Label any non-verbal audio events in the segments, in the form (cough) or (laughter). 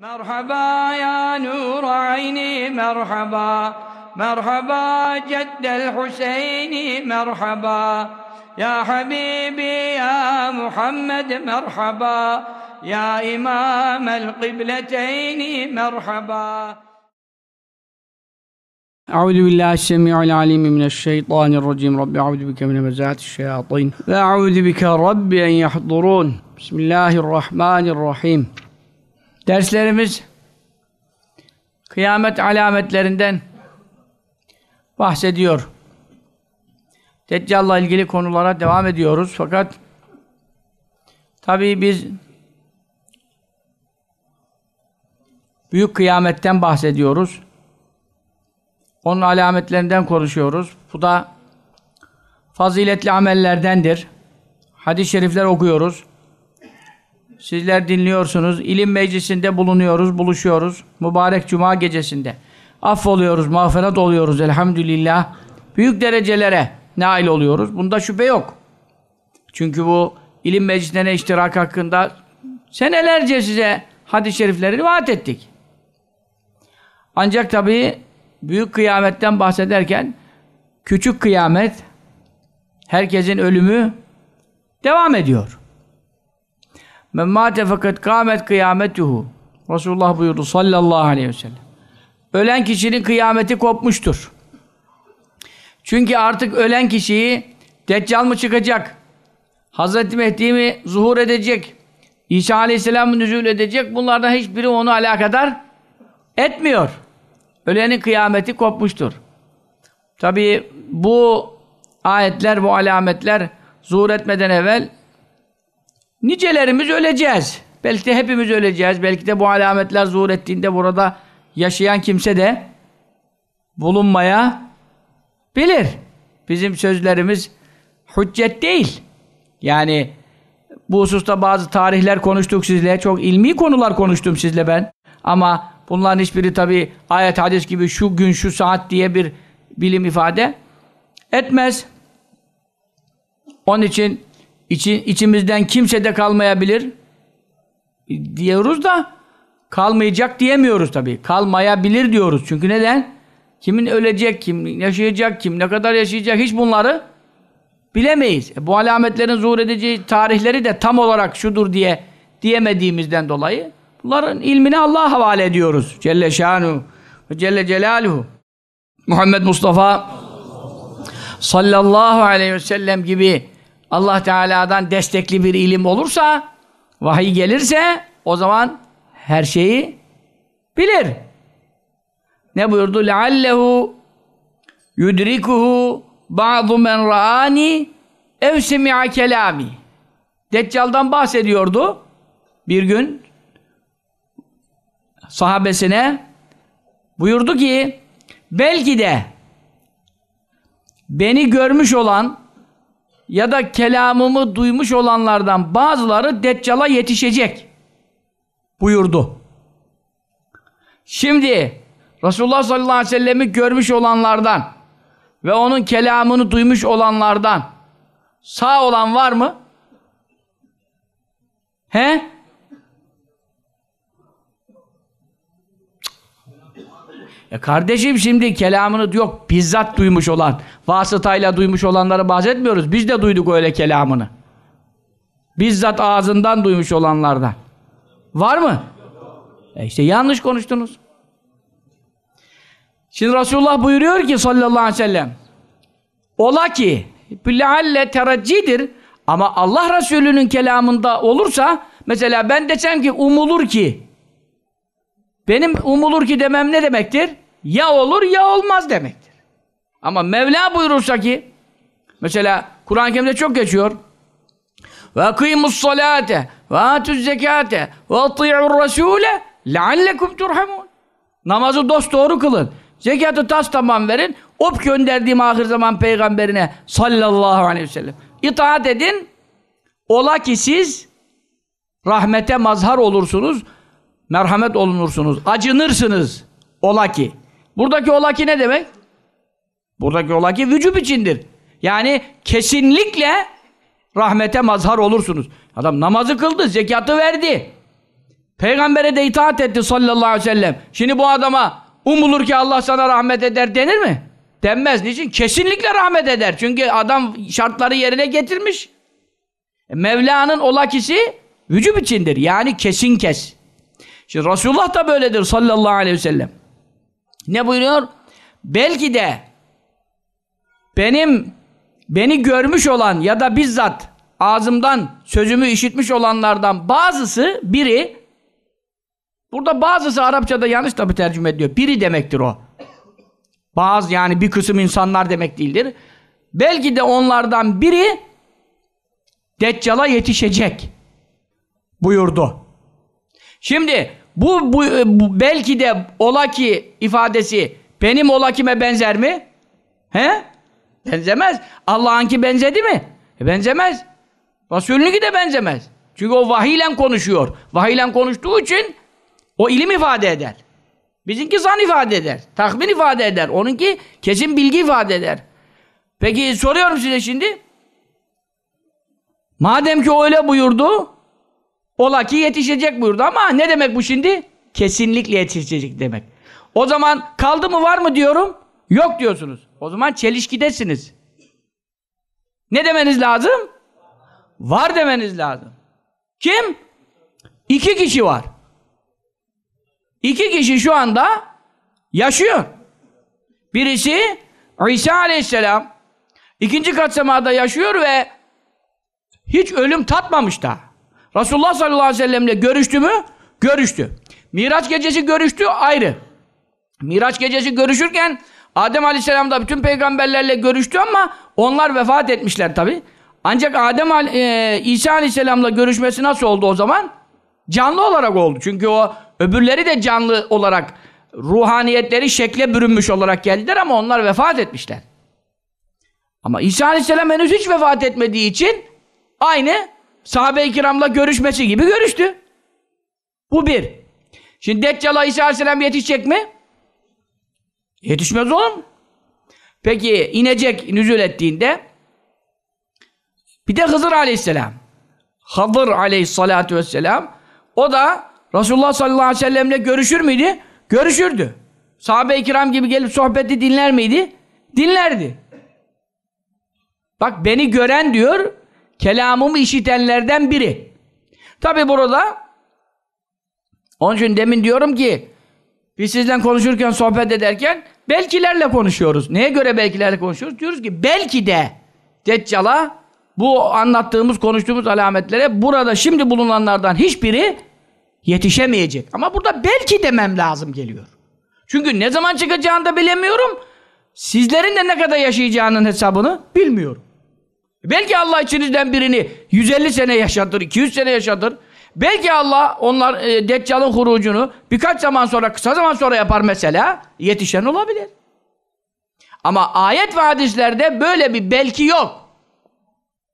مرحبا يا نور عيني مرحبا. مرحبا جد الحسين مرحبا. يا حبيبي يا محمد مرحبا. يا إمام القبلتين مرحبا. أعوذ بالله السميع العليم من الشيطان الرجيم. رب أعوذ بك من مزات الشياطين. وأعوذ بك رب أن يحضرون. بسم الله الرحمن الرحيم. Derslerimiz kıyamet alametlerinden bahsediyor. Deccal'la ilgili konulara devam ediyoruz. Fakat tabii biz büyük kıyametten bahsediyoruz. Onun alametlerinden konuşuyoruz. Bu da faziletli amellerdendir. Hadis-i şerifler okuyoruz. Sizler dinliyorsunuz. İlim meclisinde bulunuyoruz, buluşuyoruz. Mübarek cuma gecesinde. Affoluyoruz, mağfiret oluyoruz elhamdülillah. Büyük derecelere nail oluyoruz. Bunda şüphe yok. Çünkü bu ilim meclislerine iştirak hakkında senelerce size hadis-i şerifleri rivayet ettik. Ancak tabii büyük kıyametten bahsederken küçük kıyamet herkesin ölümü devam ediyor. Men mâte fakat kâmet kıyametuhu. Resulullah buyurdu sallallahu aleyhi ve sellem. Ölen kişinin kıyameti kopmuştur. Çünkü artık ölen kişiyi Deccal mı çıkacak? Hazreti Mehdi mi zuhur edecek? İsa aleyhisselam mı nüzul edecek? Bunlardan hiçbiri onu alakadar etmiyor. Ölenin kıyameti kopmuştur. Tabi bu ayetler, bu alametler zuhur etmeden evvel nicelerimiz öleceğiz. Belki de hepimiz öleceğiz. Belki de bu alametler zuhur ettiğinde burada yaşayan kimse de bulunmaya bilir. Bizim sözlerimiz hüccet değil. Yani bu hususta bazı tarihler konuştuk sizle. Çok ilmi konular konuştum sizle ben. Ama bunların hiçbiri tabi ayet hadis gibi şu gün şu saat diye bir bilim ifade etmez. Onun için içi, içimizden kimse de kalmayabilir diyoruz da kalmayacak diyemiyoruz tabi. Kalmayabilir diyoruz. Çünkü neden? Kimin ölecek, kim yaşayacak, kim ne kadar yaşayacak hiç bunları bilemeyiz. E, bu alametlerin zuhur edeceği tarihleri de tam olarak şudur diye diyemediğimizden dolayı bunların ilmini Allah'a havale ediyoruz. Celle şanu ve Celle celaluhu. Muhammed Mustafa sallallahu aleyhi ve sellem gibi Allah Teala'dan destekli bir ilim olursa, vahiy gelirse o zaman her şeyi bilir. Ne buyurdu? لَعَلَّهُ يُدْرِكُهُ بَعْضُ مَنْ رَآنِ اَوْ سَمِعَ كَلَامِ Deccal'dan bahsediyordu. Bir gün sahabesine buyurdu ki belki de beni görmüş olan ya da kelamımı duymuş olanlardan bazıları Deccal'a yetişecek buyurdu. Şimdi Resulullah sallallahu aleyhi ve sellem'i görmüş olanlardan ve onun kelamını duymuş olanlardan sağ olan var mı? He? Ya kardeşim şimdi kelamını yok bizzat duymuş olan, vasıtayla duymuş olanları bahsetmiyoruz. Biz de duyduk öyle kelamını. Bizzat ağzından duymuş olanlardan. Var mı? E işte yanlış konuştunuz. Şimdi Resulullah buyuruyor ki sallallahu aleyhi ve sellem ola ki lealle tereccidir ama Allah Resulü'nün kelamında olursa mesela ben desem ki umulur ki benim umulur ki demem ne demektir? Ya olur ya olmaz demektir. Ama Mevla buyurursa ki mesela Kur'an-ı Kerim'de çok geçiyor. Ve akîmus salate ve atuz zekate ve ati'ur rasûle leallekum turhamun. Namazı dost doğru kılın. Zekatı tas tamam verin. Op gönderdiğim ahir zaman peygamberine sallallahu aleyhi ve sellem. İtaat edin. Ola ki siz rahmete mazhar olursunuz merhamet olunursunuz, acınırsınız. Ola ki. Buradaki ola ki ne demek? Buradaki ola ki vücub içindir. Yani kesinlikle rahmete mazhar olursunuz. Adam namazı kıldı, zekatı verdi. Peygambere de itaat etti sallallahu aleyhi ve sellem. Şimdi bu adama umulur ki Allah sana rahmet eder denir mi? Denmez. Niçin? Kesinlikle rahmet eder. Çünkü adam şartları yerine getirmiş. E, Mevla'nın olakisi vücub içindir. Yani kesin kes. Şimdi Resulullah da böyledir sallallahu aleyhi ve sellem. Ne buyuruyor? Belki de benim beni görmüş olan ya da bizzat ağzımdan sözümü işitmiş olanlardan bazısı biri burada bazısı Arapçada yanlış tabi tercüme ediyor. Biri demektir o. Bazı yani bir kısım insanlar demek değildir. Belki de onlardan biri Deccal'a yetişecek buyurdu. Şimdi bu, bu, bu belki de ola ki ifadesi benim ola kime benzer mi? He? Benzemez. Allah'ınki benzedi mi? E benzemez. Resulünki de benzemez. Çünkü o vahiyle konuşuyor. Vahiyle konuştuğu için o ilim ifade eder. Bizimki zan ifade eder. Tahmin ifade eder. Onunki kesin bilgi ifade eder. Peki soruyorum size şimdi. Madem ki öyle buyurdu, ola ki yetişecek buyurdu ama ne demek bu şimdi? Kesinlikle yetişecek demek. O zaman kaldı mı var mı diyorum? Yok diyorsunuz. O zaman çelişkidesiniz. Ne demeniz lazım? Var demeniz lazım. Kim? İki kişi var. İki kişi şu anda yaşıyor. Birisi İsa aleyhisselam ikinci kat semada yaşıyor ve hiç ölüm tatmamış da. Resulullah sallallahu aleyhi ve sellemle görüştü mü? Görüştü. Miraç gecesi görüştü ayrı. Miraç gecesi görüşürken Adem aleyhisselam da bütün peygamberlerle görüştü ama onlar vefat etmişler tabi. Ancak Adem e, İsa aleyhisselamla görüşmesi nasıl oldu o zaman? Canlı olarak oldu. Çünkü o öbürleri de canlı olarak ruhaniyetleri şekle bürünmüş olarak geldiler ama onlar vefat etmişler. Ama İsa aleyhisselam henüz hiç vefat etmediği için aynı sahabe-i kiramla görüşmesi gibi görüştü. Bu bir. Şimdi Deccal'a İsa aleyhisselam yetişecek mi? Yetişmez oğlum. Peki inecek, nüzul ettiğinde bir de Hızır aleyhisselam. Hızır aleyhissalatu vesselam o da Resulullah sallallahu aleyhi ve sellemle görüşür müydü? Görüşürdü. Sahabe-i kiram gibi gelip sohbeti dinler miydi? Dinlerdi. Bak beni gören diyor, kelamımı işitenlerden biri. Tabi burada onun için demin diyorum ki biz sizle konuşurken, sohbet ederken belkilerle konuşuyoruz. Neye göre belkilerle konuşuyoruz? Diyoruz ki belki de Deccal'a bu anlattığımız, konuştuğumuz alametlere burada şimdi bulunanlardan hiçbiri yetişemeyecek. Ama burada belki demem lazım geliyor. Çünkü ne zaman çıkacağını da bilemiyorum. Sizlerin de ne kadar yaşayacağının hesabını bilmiyorum. Belki Allah içinizden birini 150 sene yaşatır, 200 sene yaşatır. Belki Allah onlar e, Deccal'ın hurucunu birkaç zaman sonra, kısa zaman sonra yapar mesela. Yetişen olabilir. Ama ayet ve hadislerde böyle bir belki yok.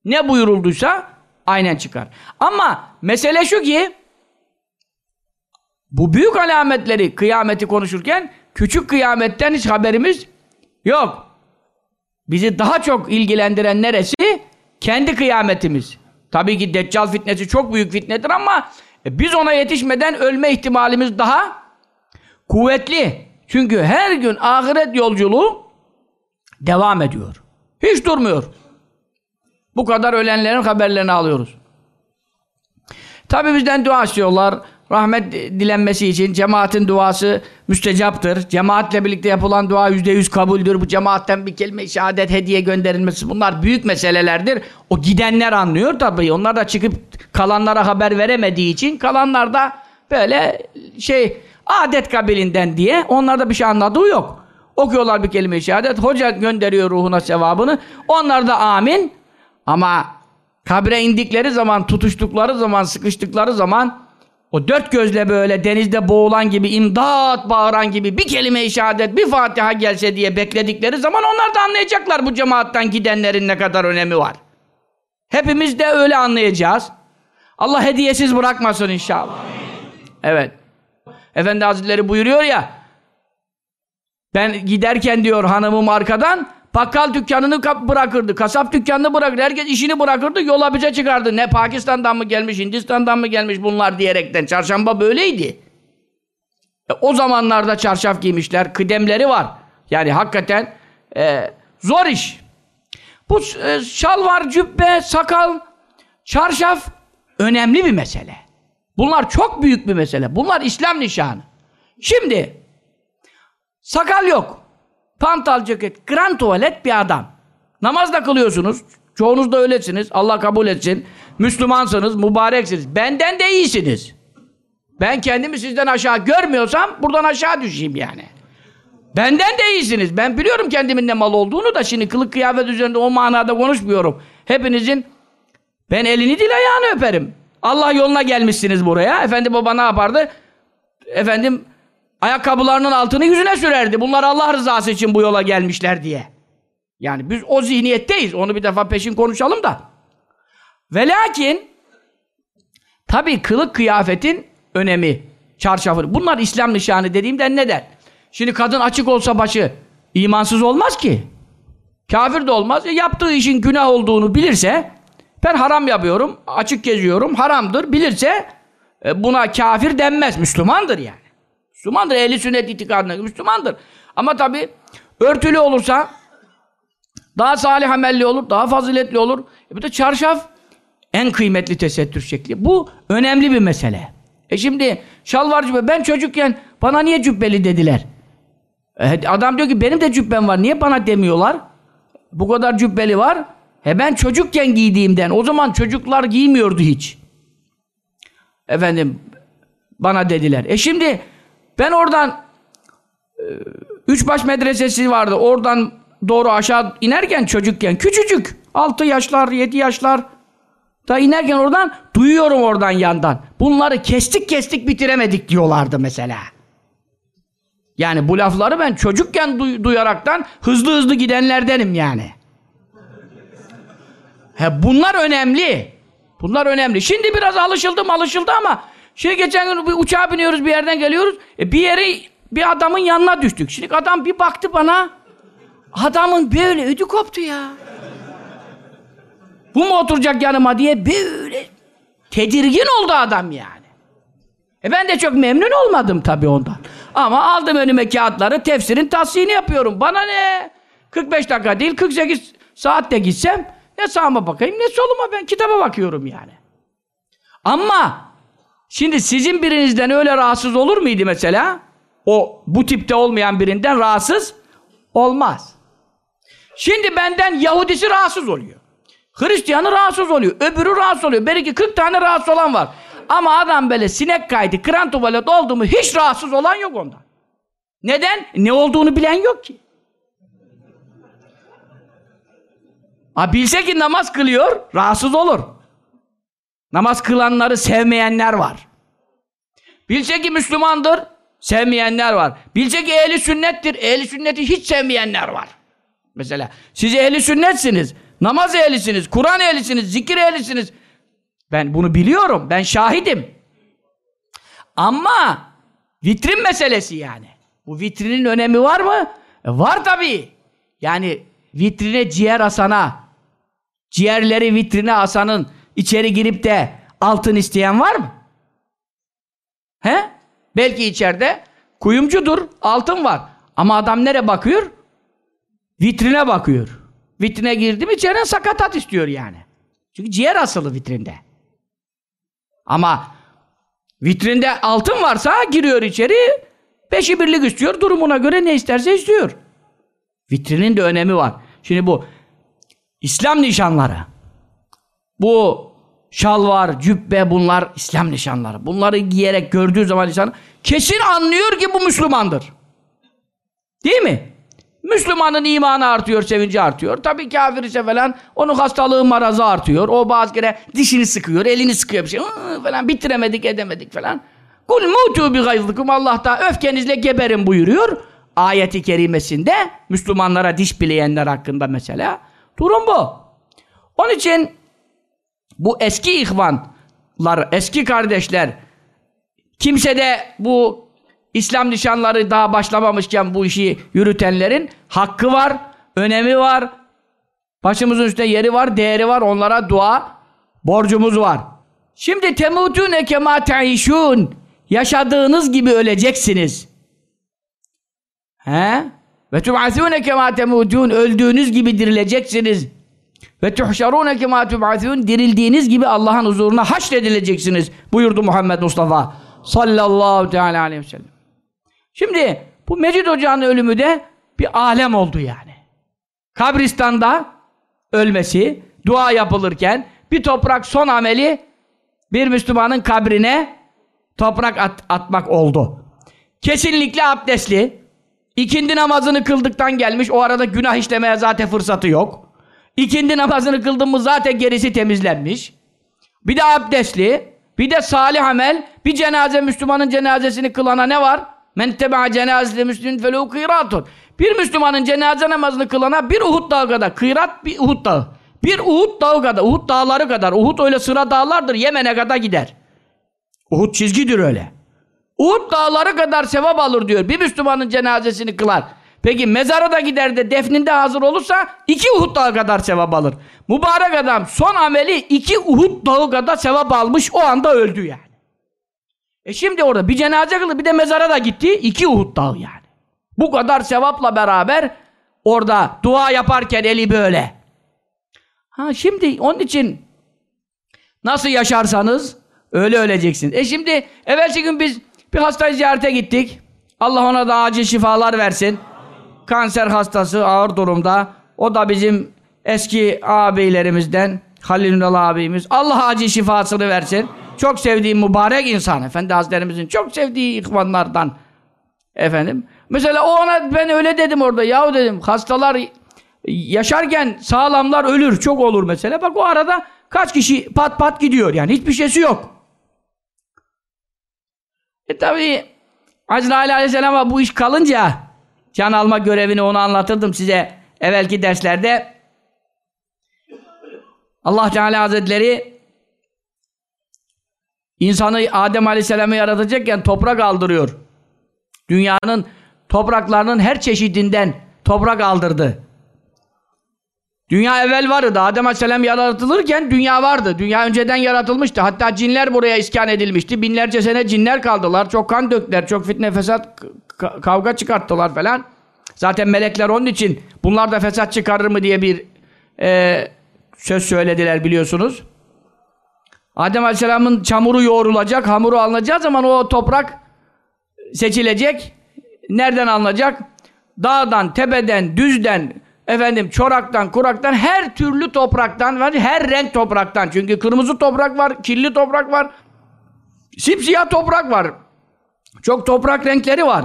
Ne buyurulduysa aynen çıkar. Ama mesele şu ki bu büyük alametleri, kıyameti konuşurken küçük kıyametten hiç haberimiz yok. Bizi daha çok ilgilendiren neresi? Kendi kıyametimiz. Tabii ki Deccal fitnesi çok büyük fitnedir ama e, biz ona yetişmeden ölme ihtimalimiz daha kuvvetli. Çünkü her gün ahiret yolculuğu devam ediyor. Hiç durmuyor. Bu kadar ölenlerin haberlerini alıyoruz. Tabii bizden dua istiyorlar. Rahmet dilenmesi için cemaatin duası müstecaptır. Cemaatle birlikte yapılan dua yüzde yüz kabuldür. Bu cemaatten bir kelime şehadet hediye gönderilmesi bunlar büyük meselelerdir. O gidenler anlıyor tabii. Onlar da çıkıp kalanlara haber veremediği için kalanlar da böyle şey adet kabilinden diye onlarda bir şey anladığı yok. Okuyorlar bir kelime şehadet. Hoca gönderiyor ruhuna sevabını. Onlar da amin. Ama kabre indikleri zaman, tutuştukları zaman, sıkıştıkları zaman o dört gözle böyle denizde boğulan gibi, imdat bağıran gibi bir kelime-i şehadet, bir Fatiha gelse diye bekledikleri zaman onlar da anlayacaklar bu cemaattan gidenlerin ne kadar önemi var. Hepimiz de öyle anlayacağız. Allah hediyesiz bırakmasın inşallah. Evet. Efendi Hazretleri buyuruyor ya, ben giderken diyor hanımım arkadan, bakkal dükkanını bırakırdı, kasap dükkanını bırakırdı, herkes işini bırakırdı, yola bize çıkardı. Ne Pakistan'dan mı gelmiş, Hindistan'dan mı gelmiş bunlar diyerekten. Çarşamba böyleydi. E, o zamanlarda çarşaf giymişler, kıdemleri var. Yani hakikaten e, zor iş. Bu e, şalvar, cübbe, sakal, çarşaf önemli bir mesele. Bunlar çok büyük bir mesele. Bunlar İslam nişanı. Şimdi sakal yok. Pantal ceket, grand tuvalet bir adam. Namaz da kılıyorsunuz. Çoğunuz da öylesiniz. Allah kabul etsin. Müslümansınız, mübareksiniz. Benden de iyisiniz. Ben kendimi sizden aşağı görmüyorsam buradan aşağı düşeyim yani. Benden de iyisiniz. Ben biliyorum kendimin ne mal olduğunu da şimdi kılık kıyafet üzerinde o manada konuşmuyorum. Hepinizin ben elini dil ayağını öperim. Allah yoluna gelmişsiniz buraya. Efendi baba ne yapardı? Efendim ayakkabılarının altını yüzüne sürerdi. Bunlar Allah rızası için bu yola gelmişler diye. Yani biz o zihniyetteyiz. Onu bir defa peşin konuşalım da. Ve lakin tabii kılık kıyafetin önemi, çarşafı. Bunlar İslam nişanı dediğimden neden? Şimdi kadın açık olsa başı imansız olmaz ki. Kafir de olmaz. E, yaptığı işin günah olduğunu bilirse ben haram yapıyorum, açık geziyorum, haramdır bilirse e, buna kafir denmez. Müslümandır yani. Müslümandır. Ehli sünnet itikadına Müslümandır. Ama tabi örtülü olursa daha salih amelli olur, daha faziletli olur. E bir de çarşaf en kıymetli tesettür şekli. Bu önemli bir mesele. E şimdi şalvar cübbe. Ben çocukken bana niye cübbeli dediler? E adam diyor ki benim de cübbem var. Niye bana demiyorlar? Bu kadar cübbeli var. He ben çocukken giydiğimden. O zaman çocuklar giymiyordu hiç. Efendim bana dediler. E şimdi ben oradan e, Üçbaş medresesi vardı. Oradan doğru aşağı inerken çocukken küçücük. Altı yaşlar, yedi yaşlar da inerken oradan duyuyorum oradan yandan. Bunları kestik kestik bitiremedik diyorlardı mesela. Yani bu lafları ben çocukken duy duyaraktan hızlı hızlı gidenlerdenim yani. He bunlar önemli. Bunlar önemli. Şimdi biraz alışıldım alışıldı ama şimdi geçen gün bir uçağa biniyoruz bir yerden geliyoruz. E bir yere bir adamın yanına düştük. Şimdi adam bir baktı bana. Adamın böyle ödü koptu ya. Bu mu oturacak yanıma diye böyle tedirgin oldu adam yani. E ben de çok memnun olmadım tabii ondan. Ama aldım önüme kağıtları, tefsirin tasdihini yapıyorum. Bana ne? 45 dakika değil, 48 saatte gitsem ne sağıma bakayım ne soluma ben kitaba bakıyorum yani. Ama şimdi sizin birinizden öyle rahatsız olur muydu mesela? O bu tipte olmayan birinden rahatsız olmaz. Şimdi benden Yahudisi rahatsız oluyor. Hristiyanı rahatsız oluyor. Öbürü rahatsız oluyor. Belki 40 tane rahatsız olan var. Ama adam böyle sinek kaydı, kran tuvalet oldu mu hiç rahatsız olan yok ondan. Neden? Ne olduğunu bilen yok ki. Ha bilse ki namaz kılıyor, rahatsız olur. Namaz kılanları sevmeyenler var. Bilse ki Müslümandır, sevmeyenler var. Bilse ki ehli sünnettir, ehli sünneti hiç sevmeyenler var. Mesela siz ehli sünnetsiniz, namaz ehlisiniz, Kur'an ehlisiniz, zikir ehlisiniz. Ben bunu biliyorum, ben şahidim. Ama vitrin meselesi yani. Bu vitrinin önemi var mı? E var tabii. Yani vitrine ciğer asana, ciğerleri vitrine asanın içeri girip de altın isteyen var mı? He? Belki içeride kuyumcudur, altın var. Ama adam nereye bakıyor? Vitrine bakıyor. Vitrine girdi mi içeriden sakatat istiyor yani. Çünkü ciğer asılı vitrinde. Ama vitrinde altın varsa giriyor içeri, beşi birlik istiyor, durumuna göre ne isterse istiyor. Vitrinin de önemi var. Şimdi bu İslam nişanları, bu şalvar, cübbe bunlar İslam nişanları. Bunları giyerek gördüğü zaman insan kesin anlıyor ki bu Müslümandır. Değil mi? Müslümanın imanı artıyor, sevinci artıyor. Tabii kafir ise falan onun hastalığı marazı artıyor. O bazı kere dişini sıkıyor, elini sıkıyor bir şey falan bitiremedik, edemedik falan. Kul mutu bi gayzlıkum Allah da öfkenizle geberin buyuruyor. Ayeti kerimesinde Müslümanlara diş bileyenler hakkında mesela. Durum bu. Onun için bu eski ihvanlar, eski kardeşler kimse de bu İslam nişanları daha başlamamışken bu işi yürütenlerin hakkı var. önemi var. Başımızın üstte yeri var, değeri var. Onlara dua borcumuz var. Şimdi temutune kema teişun. Yaşadığınız gibi öleceksiniz. He? Ve tub'asune kema temutun. Öldüğünüz gibi dirileceksiniz. Ve tuhşarune kema tub'asun. Dirildiğiniz gibi Allah'ın huzuruna haşredileceksiniz. Buyurdu Muhammed Mustafa sallallahu teala aleyhi ve sellem. Şimdi bu Mecid Hoca'nın ölümü de bir alem oldu yani. Kabristanda ölmesi, dua yapılırken bir toprak son ameli bir Müslümanın kabrine toprak at, atmak oldu. Kesinlikle abdestli. İkindi namazını kıldıktan gelmiş. O arada günah işlemeye zaten fırsatı yok. İkindi namazını kıldın mı zaten gerisi temizlenmiş. Bir de abdestli. Bir de salih amel. Bir cenaze Müslümanın cenazesini kılana ne var? Men teba'a cenazete müslümin felehu kıyratun. Bir Müslümanın cenaze namazını kılana bir Uhud dağı kadar. Kıyrat bir Uhud dağı. Bir Uhud dağı kadar. Uhud dağları kadar. Uhud öyle sıra dağlardır. Yemen'e kadar gider. Uhud çizgidir öyle. Uhud dağları kadar sevap alır diyor. Bir Müslümanın cenazesini kılar. Peki mezara da gider de defninde hazır olursa iki Uhud dağı kadar sevap alır. Mübarek adam son ameli iki Uhud dağı kadar sevap almış o anda öldü yani. E şimdi orada bir cenaze kıldı bir de mezara da gitti. iki Uhud dağı yani. Bu kadar sevapla beraber orada dua yaparken eli böyle. Ha şimdi onun için nasıl yaşarsanız öyle öleceksiniz. E şimdi evvelsi gün biz bir hastayı ziyarete gittik. Allah ona da acil şifalar versin. Kanser hastası ağır durumda. O da bizim eski abilerimizden Halil Ünal abimiz. Allah acil şifasını versin. Çok sevdiğim mübarek insan. Efendi Hazretlerimizin çok sevdiği ihvanlardan. Efendim. Mesela o ona ben öyle dedim orada. Yahu dedim hastalar yaşarken sağlamlar ölür. Çok olur mesela. Bak o arada kaç kişi pat pat gidiyor. Yani hiçbir şeysi yok. E tabi Azrail Aleyhisselam'a bu iş kalınca can alma görevini onu anlatırdım size evvelki derslerde. Allah Teala Hazretleri insanı Adem Aleyhisselam'ı yaratacakken toprak aldırıyor. Dünyanın topraklarının her çeşidinden toprak aldırdı. Dünya evvel vardı. Adem Aleyhisselam yaratılırken dünya vardı. Dünya önceden yaratılmıştı. Hatta cinler buraya iskan edilmişti. Binlerce sene cinler kaldılar. Çok kan döktüler. Çok fitne fesat kavga çıkarttılar falan. Zaten melekler onun için bunlar da fesat çıkarır mı diye bir e, söz söylediler biliyorsunuz. Adem Aleyhisselam'ın çamuru yoğrulacak, hamuru alınacağı zaman o toprak seçilecek. Nereden alınacak? Dağdan, tepeden, düzden, efendim çoraktan, kuraktan, her türlü topraktan, her renk topraktan. Çünkü kırmızı toprak var, kirli toprak var, sipsiyah toprak var. Çok toprak renkleri var.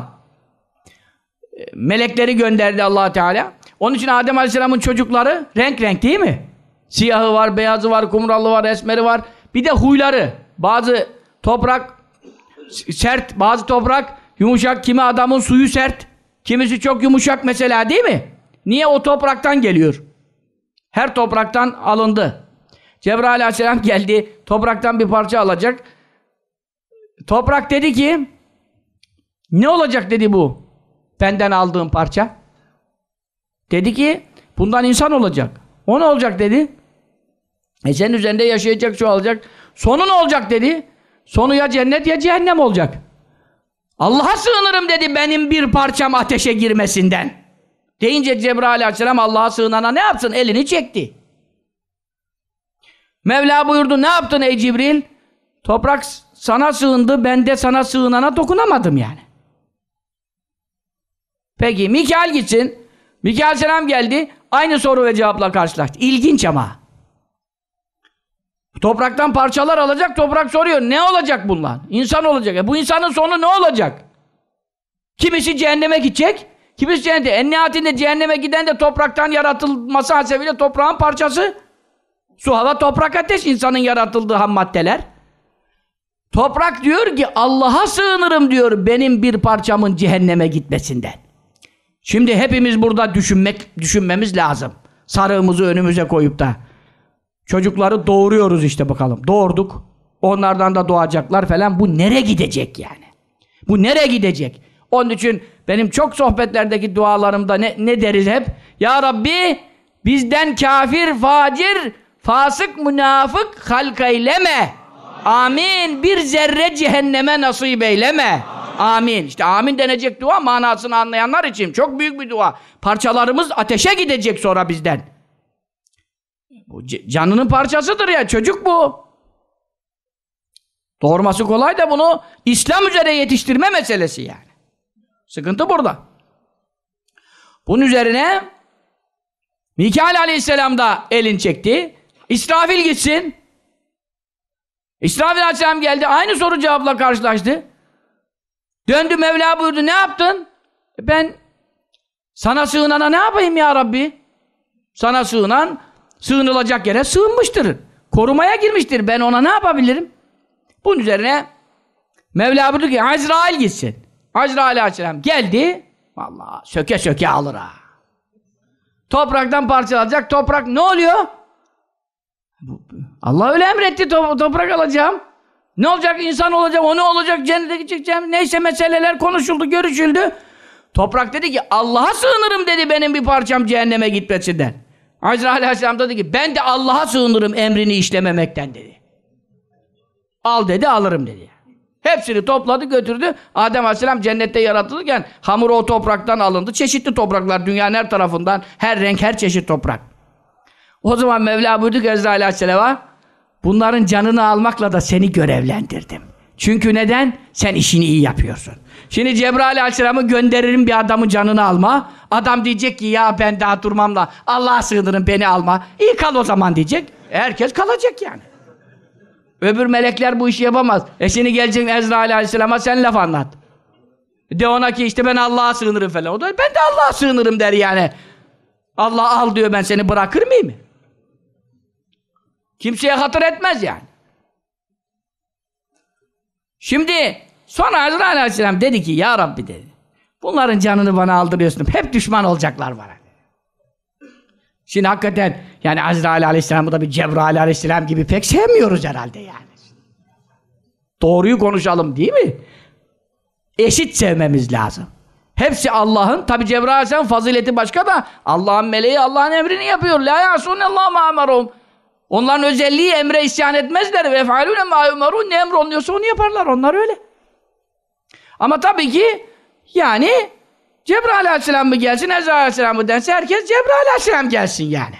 Melekleri gönderdi allah Teala. Onun için Adem Aleyhisselam'ın çocukları renk renk değil mi? Siyahı var, beyazı var, kumrallı var, esmeri var. Bir de huyları. Bazı toprak sert, bazı toprak yumuşak. Kimi adamın suyu sert. Kimisi çok yumuşak mesela değil mi? Niye? O topraktan geliyor. Her topraktan alındı. Cebrail aleyhisselam geldi. Topraktan bir parça alacak. Toprak dedi ki ne olacak dedi bu? Benden aldığım parça. Dedi ki bundan insan olacak. O ne olacak dedi. E senin üzerinde yaşayacak, şu olacak. Sonu ne olacak dedi. Sonu ya cennet ya cehennem olacak. Allah'a sığınırım dedi benim bir parçam ateşe girmesinden. Deyince Cebrail aleyhisselam Allah'a sığınana ne yapsın? Elini çekti. Mevla buyurdu ne yaptın ey Cibril? Toprak sana sığındı ben de sana sığınana dokunamadım yani. Peki Mikail gitsin. Mikail aleyhisselam geldi. Aynı soru ve cevapla karşılaştı. İlginç ama. Topraktan parçalar alacak, toprak soruyor. Ne olacak bunlar? İnsan olacak. E bu insanın sonu ne olacak? Kimisi cehenneme gidecek, kimisi cehennete. En nihayetinde cehenneme giden de topraktan yaratılması hasebiyle toprağın parçası. Su, hava, toprak, ateş insanın yaratıldığı ham maddeler. Toprak diyor ki Allah'a sığınırım diyor benim bir parçamın cehenneme gitmesinden. Şimdi hepimiz burada düşünmek düşünmemiz lazım. Sarığımızı önümüze koyup da Çocukları doğuruyoruz işte bakalım. Doğurduk. Onlardan da doğacaklar falan. Bu nereye gidecek yani? Bu nereye gidecek? Onun için benim çok sohbetlerdeki dualarımda ne, ne deriz hep? Ya Rabbi bizden kafir, facir, fasık, münafık halk eyleme. Amin. Bir zerre cehenneme nasip eyleme. Amin. İşte amin denecek dua manasını anlayanlar için çok büyük bir dua. Parçalarımız ateşe gidecek sonra bizden. Bu canının parçasıdır ya çocuk bu. Doğurması kolay da bunu İslam üzere yetiştirme meselesi yani. Sıkıntı burada. Bunun üzerine Mikail aleyhisselam da elin çekti. İsrafil gitsin. İsrafil aleyhisselam geldi. Aynı soru cevapla karşılaştı. Döndü Mevla buyurdu. Ne yaptın? E ben sana sığınana ne yapayım ya Rabbi? Sana sığınan sığınılacak yere sığınmıştır. Korumaya girmiştir. Ben ona ne yapabilirim? Bunun üzerine Mevla buyurdu ki Azrail gitsin. Azrail aleyhisselam geldi. Vallahi söke söke alır ha. Topraktan parçalanacak. Toprak ne oluyor? Allah öyle emretti top toprak alacağım. Ne olacak? insan olacak, o ne olacak? Cennete gideceğim. Neyse meseleler konuşuldu, görüşüldü. Toprak dedi ki Allah'a sığınırım dedi benim bir parçam cehenneme gitmesinden. Azrail Aleyhisselam dedi ki ben de Allah'a sığınırım emrini işlememekten dedi. Al dedi alırım dedi. Hepsini topladı götürdü. Adem Aleyhisselam cennette yaratılırken hamur o topraktan alındı. Çeşitli topraklar dünyanın her tarafından her renk her çeşit toprak. O zaman Mevla buyurdu ki Ezrail Aleyhisselam'a bunların canını almakla da seni görevlendirdim. Çünkü neden? Sen işini iyi yapıyorsun. Şimdi Cebrail Aleyhisselam'ı gönderirim bir adamın canını alma. Adam diyecek ki ya ben daha durmam da Allah'a sığınırım beni alma. İyi kal o zaman diyecek. Herkes kalacak yani. Öbür melekler bu işi yapamaz. E şimdi geleceksin Ezrail Aleyhisselam'a sen laf anlat. De ona ki işte ben Allah'a sığınırım falan. O da ben de Allah'a sığınırım der yani. Allah al diyor ben seni bırakır mıyım? Kimseye hatır etmez yani. Şimdi sonra Azrail Aleyhisselam dedi ki ya Rabbi dedi. Bunların canını bana aldırıyorsun. Hep düşman olacaklar bana. Şimdi hakikaten yani Azrail Aleyhisselam'ı da bir Cebrail Aleyhisselam gibi pek sevmiyoruz herhalde yani. Doğruyu konuşalım değil mi? Eşit sevmemiz lazım. Hepsi Allah'ın, tabi Cebrail Aleyhisselam fazileti başka da Allah'ın meleği Allah'ın emrini yapıyor. La yasunallahu ma amarum. Onların özelliği emre isyan etmezler. Ve fealûne mâ yumarûn. Ne emrolunuyorsa onu yaparlar. Onlar öyle. Ama tabii ki yani Cebrail aleyhisselam mı gelsin, Ezra aleyhisselam mı dense herkes Cebrail aleyhisselam gelsin yani.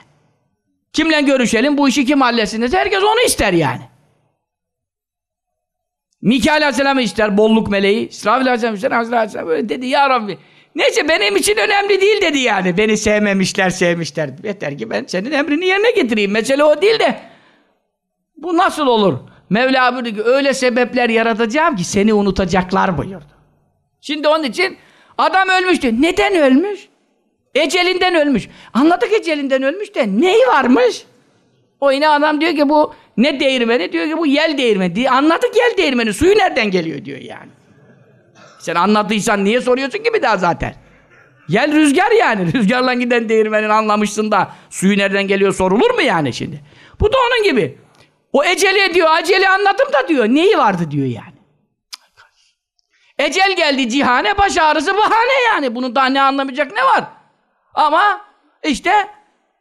Kimle görüşelim, bu işi kim halletsin dese herkes onu ister yani. Mikail aleyhisselam ister, bolluk meleği. İsrafil aleyhisselam ister, Ezra aleyhisselam böyle dedi ya Rabbi. Neyse benim için önemli değil dedi yani. Beni sevmemişler, sevmişler. Yeter ki ben senin emrini yerine getireyim. Mesele o değil de. Bu nasıl olur? Mevla buyurdu ki öyle sebepler yaratacağım ki seni unutacaklar buyurdu. Şimdi onun için adam ölmüştü. Neden ölmüş? Ecelinden ölmüş. Anladık ecelinden ölmüş de neyi varmış? O yine adam diyor ki bu ne değirmeni? Diyor ki bu yel değirmeni. Anladık yel değirmeni. Suyu nereden geliyor diyor yani. Sen anladıysan niye soruyorsun ki bir daha zaten? Gel rüzgar yani. (laughs) Rüzgarla giden değirmenin anlamışsın da suyu nereden geliyor sorulur mu yani şimdi? Bu da onun gibi. O eceli diyor, aceli anladım da diyor. Neyi vardı diyor yani. Ecel geldi cihane, baş ağrısı bahane yani. Bunun daha ne anlamayacak ne var? Ama işte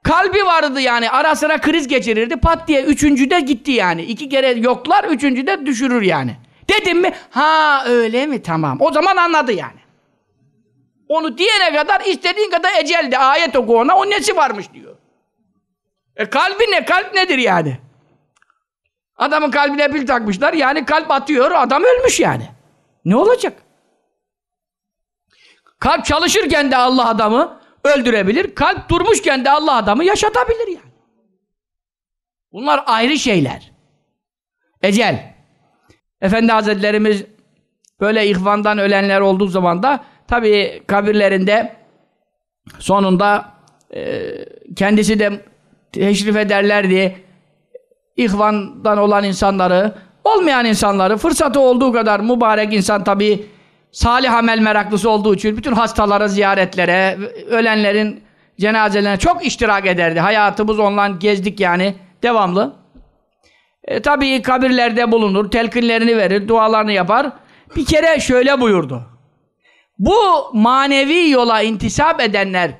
kalbi vardı yani. Ara sıra kriz geçirirdi. Pat diye üçüncü de gitti yani. İki kere yoklar, üçüncü de düşürür yani. Dedim mi? Ha öyle mi? Tamam. O zaman anladı yani. Onu diyene kadar istediğin kadar ecelde ayet oku ona o nesi varmış diyor. E kalbi ne? Kalp nedir yani? Adamın kalbine pil takmışlar yani kalp atıyor adam ölmüş yani. Ne olacak? Kalp çalışırken de Allah adamı öldürebilir. Kalp durmuşken de Allah adamı yaşatabilir yani. Bunlar ayrı şeyler. Ecel. Efendi Hazretlerimiz böyle ihvandan ölenler olduğu zaman da tabi kabirlerinde sonunda e, kendisi de teşrif ederlerdi. İhvandan olan insanları, olmayan insanları, fırsatı olduğu kadar mübarek insan tabi salih amel meraklısı olduğu için bütün hastalara, ziyaretlere, ölenlerin cenazelerine çok iştirak ederdi. Hayatımız onunla gezdik yani devamlı. E, tabii kabirlerde bulunur, telkinlerini verir, dualarını yapar. Bir kere şöyle buyurdu. bu manevi yola intisap edenler,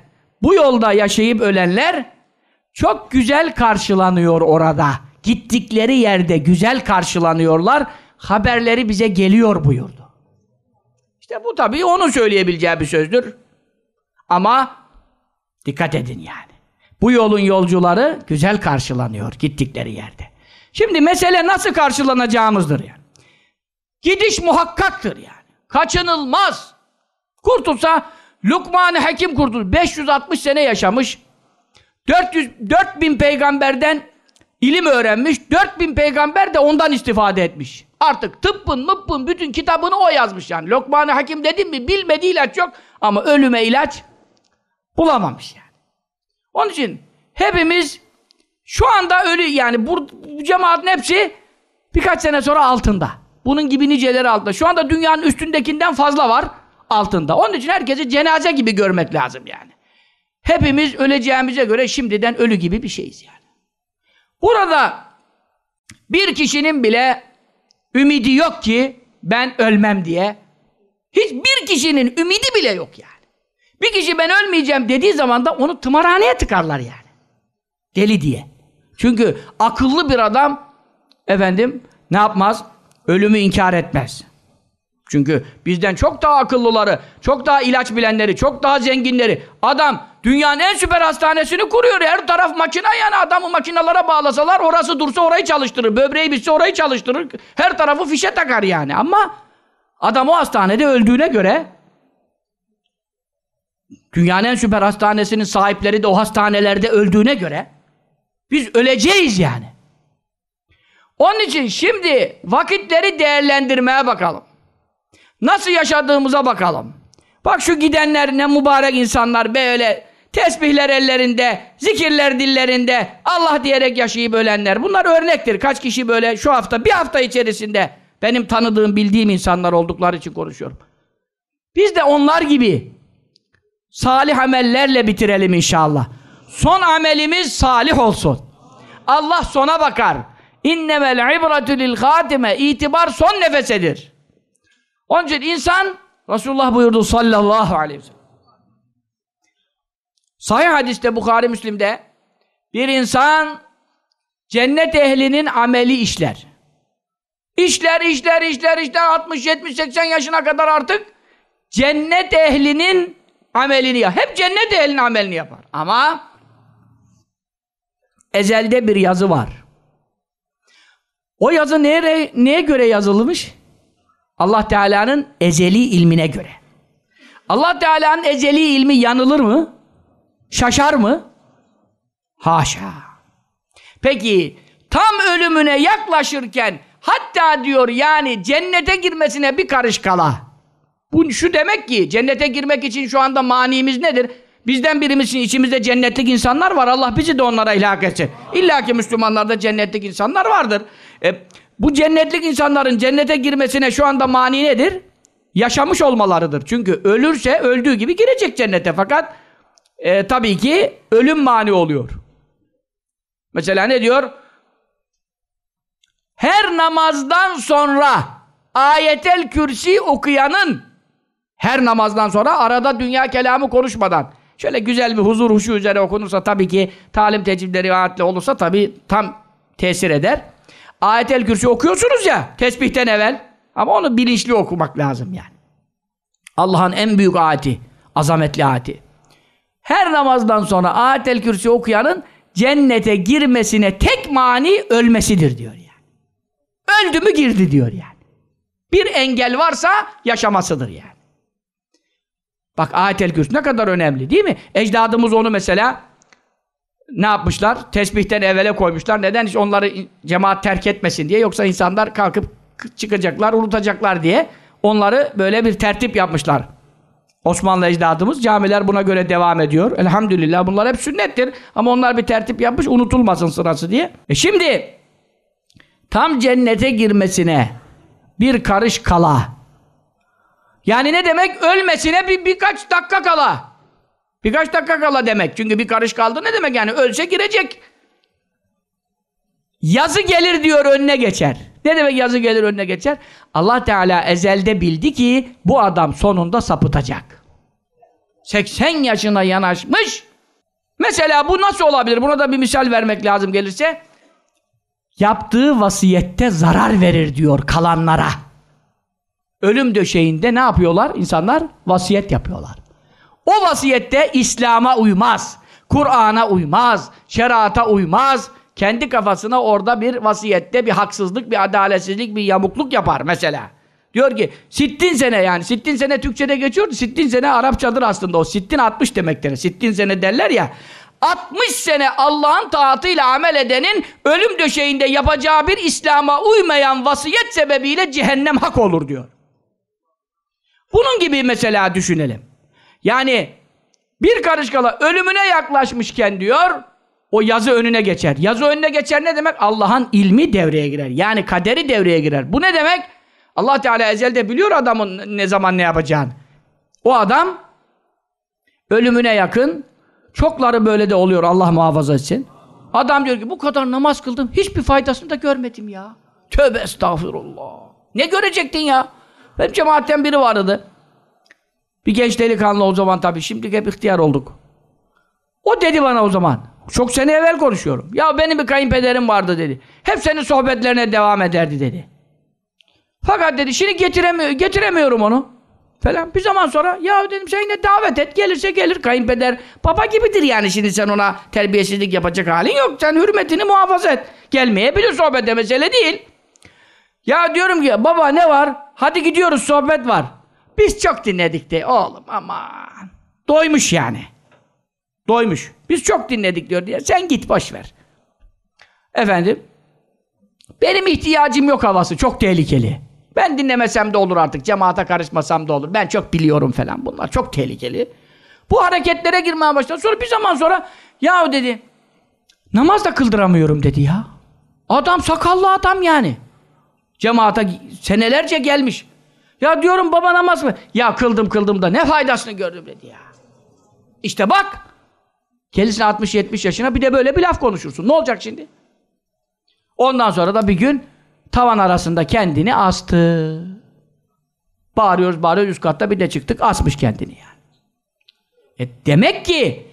bu yolda yaşayıp ölenler çok güzel karşılanıyor orada. Gittikleri yerde güzel karşılanıyorlar. Haberleri bize geliyor buyurdu. İşte bu tabii onun söyleyebileceği bir sözdür. Ama dikkat edin yani. Bu yolun yolcuları güzel karşılanıyor gittikleri yerde. Şimdi mesele nasıl karşılanacağımızdır yani. Gidiş muhakkaktır yani. Kaçınılmaz. Kurtulsa Lukman-ı Hakim kurtul. 560 sene yaşamış. 400 4000 peygamberden ilim öğrenmiş. 4000 peygamber de ondan istifade etmiş. Artık tıbbın mıbbın bütün kitabını o yazmış yani. Lokman-ı Hakim dedim mi bilmediği ilaç yok ama ölüme ilaç bulamamış yani. Onun için hepimiz şu anda ölü yani bu, bu cemaatin hepsi birkaç sene sonra altında. Bunun gibi niceleri altında. Şu anda dünyanın üstündekinden fazla var altında. Onun için herkesi cenaze gibi görmek lazım yani. Hepimiz öleceğimize göre şimdiden ölü gibi bir şeyiz yani. Burada bir kişinin bile ümidi yok ki ben ölmem diye. Hiçbir kişinin ümidi bile yok yani. Bir kişi ben ölmeyeceğim dediği zaman da onu tımarhaneye tıkarlar yani. Deli diye. Çünkü akıllı bir adam efendim ne yapmaz? Ölümü inkar etmez. Çünkü bizden çok daha akıllıları, çok daha ilaç bilenleri, çok daha zenginleri. Adam dünyanın en süper hastanesini kuruyor. Her taraf makine yani adamı makinalara bağlasalar orası dursa orayı çalıştırır. Böbreği bitse orayı çalıştırır. Her tarafı fişe takar yani. Ama adam o hastanede öldüğüne göre dünyanın en süper hastanesinin sahipleri de o hastanelerde öldüğüne göre biz öleceğiz yani. Onun için şimdi vakitleri değerlendirmeye bakalım. Nasıl yaşadığımıza bakalım. Bak şu gidenler ne mübarek insanlar böyle tesbihler ellerinde, zikirler dillerinde, Allah diyerek yaşayıp ölenler. Bunlar örnektir. Kaç kişi böyle şu hafta, bir hafta içerisinde benim tanıdığım, bildiğim insanlar oldukları için konuşuyorum. Biz de onlar gibi salih amellerle bitirelim inşallah. Son amelimiz salih olsun. Allah sona bakar. İnnemel ibretü lil hatime. İtibar son nefesedir. Onun için insan Resulullah buyurdu sallallahu aleyhi ve sellem. Sahih hadiste Bukhari Müslim'de bir insan cennet ehlinin ameli işler. İşler, işler, işler, işler 60, 70, 80 yaşına kadar artık cennet ehlinin amelini yapar. Hep cennet ehlinin amelini yapar. Ama ezelde bir yazı var. O yazı neye, neye göre yazılmış? Allah Teala'nın ezeli ilmine göre. Allah Teala'nın ezeli ilmi yanılır mı? Şaşar mı? Haşa. Peki tam ölümüne yaklaşırken hatta diyor yani cennete girmesine bir karış kala. Bu şu demek ki cennete girmek için şu anda manimiz nedir? Bizden birimizin içimizde cennetlik insanlar var. Allah bizi de onlara ilhak etsin. İlla ki Müslümanlarda cennetlik insanlar vardır. E, bu cennetlik insanların cennete girmesine şu anda mani nedir? Yaşamış olmalarıdır. Çünkü ölürse öldüğü gibi girecek cennete. Fakat e, tabii ki ölüm mani oluyor. Mesela ne diyor? Her namazdan sonra ayetel kürsi okuyanın her namazdan sonra arada dünya kelamı konuşmadan şöyle güzel bir huzur huşu üzere okunursa tabii ki talim tecibleri rivayetle olursa tabii tam tesir eder. Ayetel Kürsi okuyorsunuz ya tesbihten evvel. Ama onu bilinçli okumak lazım yani. Allah'ın en büyük ayeti, azametli ayeti. Her namazdan sonra Ayetel Kürsi okuyanın cennete girmesine tek mani ölmesidir diyor yani. Öldü mü girdi diyor yani. Bir engel varsa yaşamasıdır yani. Bak Ayetel Kürsi ne kadar önemli değil mi? Ecdadımız onu mesela ne yapmışlar? Tesbihten evvele koymuşlar. Neden? Hiç onları cemaat terk etmesin diye. Yoksa insanlar kalkıp çıkacaklar, unutacaklar diye. Onları böyle bir tertip yapmışlar. Osmanlı ecdadımız. Camiler buna göre devam ediyor. Elhamdülillah bunlar hep sünnettir. Ama onlar bir tertip yapmış unutulmasın sırası diye. E şimdi tam cennete girmesine bir karış kala. Yani ne demek? Ölmesine bir birkaç dakika kala. Birkaç dakika kala demek. Çünkü bir karış kaldı ne demek yani? Ölse girecek. Yazı gelir diyor önüne geçer. Ne demek yazı gelir önüne geçer? Allah Teala ezelde bildi ki bu adam sonunda sapıtacak. 80 yaşına yanaşmış. Mesela bu nasıl olabilir? Buna da bir misal vermek lazım gelirse. Yaptığı vasiyette zarar verir diyor kalanlara. Ölüm döşeğinde ne yapıyorlar insanlar? Vasiyet yapıyorlar. O vasiyette İslam'a uymaz, Kur'an'a uymaz, şerata uymaz. Kendi kafasına orada bir vasiyette bir haksızlık, bir adaletsizlik, bir yamukluk yapar mesela. Diyor ki sittin sene yani sittin sene Türkçe'de geçiyordu. Sittin sene Arapçadır aslında o. Sittin 60 demektir. Sittin sene derler ya. 60 sene Allah'ın taatıyla amel edenin ölüm döşeğinde yapacağı bir İslam'a uymayan vasiyet sebebiyle cehennem hak olur diyor. Bunun gibi mesela düşünelim. Yani bir karış kala ölümüne yaklaşmışken diyor o yazı önüne geçer. Yazı önüne geçer ne demek? Allah'ın ilmi devreye girer. Yani kaderi devreye girer. Bu ne demek? Allah Teala ezelde biliyor adamın ne zaman ne yapacağını. O adam ölümüne yakın çokları böyle de oluyor Allah muhafaza etsin. Adam diyor ki bu kadar namaz kıldım hiçbir faydasını da görmedim ya. Tövbe estağfurullah. Ne görecektin ya? Benim cemaatten biri vardı. Bir genç delikanlı o zaman tabii. Şimdi hep ihtiyar olduk. O dedi bana o zaman. Çok sene evvel konuşuyorum. Ya benim bir kayınpederim vardı dedi. Hep senin sohbetlerine devam ederdi dedi. Fakat dedi şimdi getiremiyor, getiremiyorum onu. Falan. Bir zaman sonra ya dedim sen yine davet et. Gelirse gelir kayınpeder. Baba gibidir yani şimdi sen ona terbiyesizlik yapacak halin yok. Sen hürmetini muhafaza et. Gelmeyebilir sohbete mesele değil. Ya diyorum ki baba ne var? Hadi gidiyoruz sohbet var. Biz çok dinledik de oğlum aman. Doymuş yani. Doymuş. Biz çok dinledik diyor diye. Sen git boş ver. Efendim. Benim ihtiyacım yok havası. Çok tehlikeli. Ben dinlemesem de olur artık. Cemaate karışmasam da olur. Ben çok biliyorum falan bunlar. Çok tehlikeli. Bu hareketlere girmeye başladı. Sonra bir zaman sonra ya dedi namaz da kıldıramıyorum dedi ya. Adam sakallı adam yani. Cemaate senelerce gelmiş. Ya diyorum baba namaz mı? Ya kıldım kıldım da ne faydasını gördüm dedi ya. İşte bak. Gelirsin 60-70 yaşına bir de böyle bir laf konuşursun. Ne olacak şimdi? Ondan sonra da bir gün tavan arasında kendini astı. Bağırıyoruz bağırıyoruz üst katta bir de çıktık asmış kendini yani. E demek ki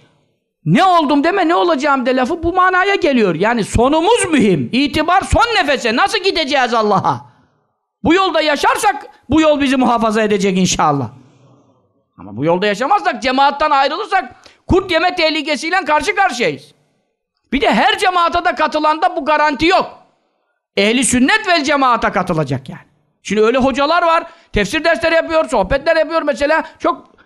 ne oldum deme ne olacağım de lafı bu manaya geliyor. Yani sonumuz mühim. İtibar son nefese. Nasıl gideceğiz Allah'a? Bu yolda yaşarsak bu yol bizi muhafaza edecek inşallah. Ama bu yolda yaşamazsak, cemaattan ayrılırsak kurt yeme tehlikesiyle karşı karşıyayız. Bir de her cemaata da katılanda bu garanti yok. Ehli sünnet vel cemaata katılacak yani. Şimdi öyle hocalar var, tefsir dersleri yapıyor, sohbetler yapıyor mesela. Çok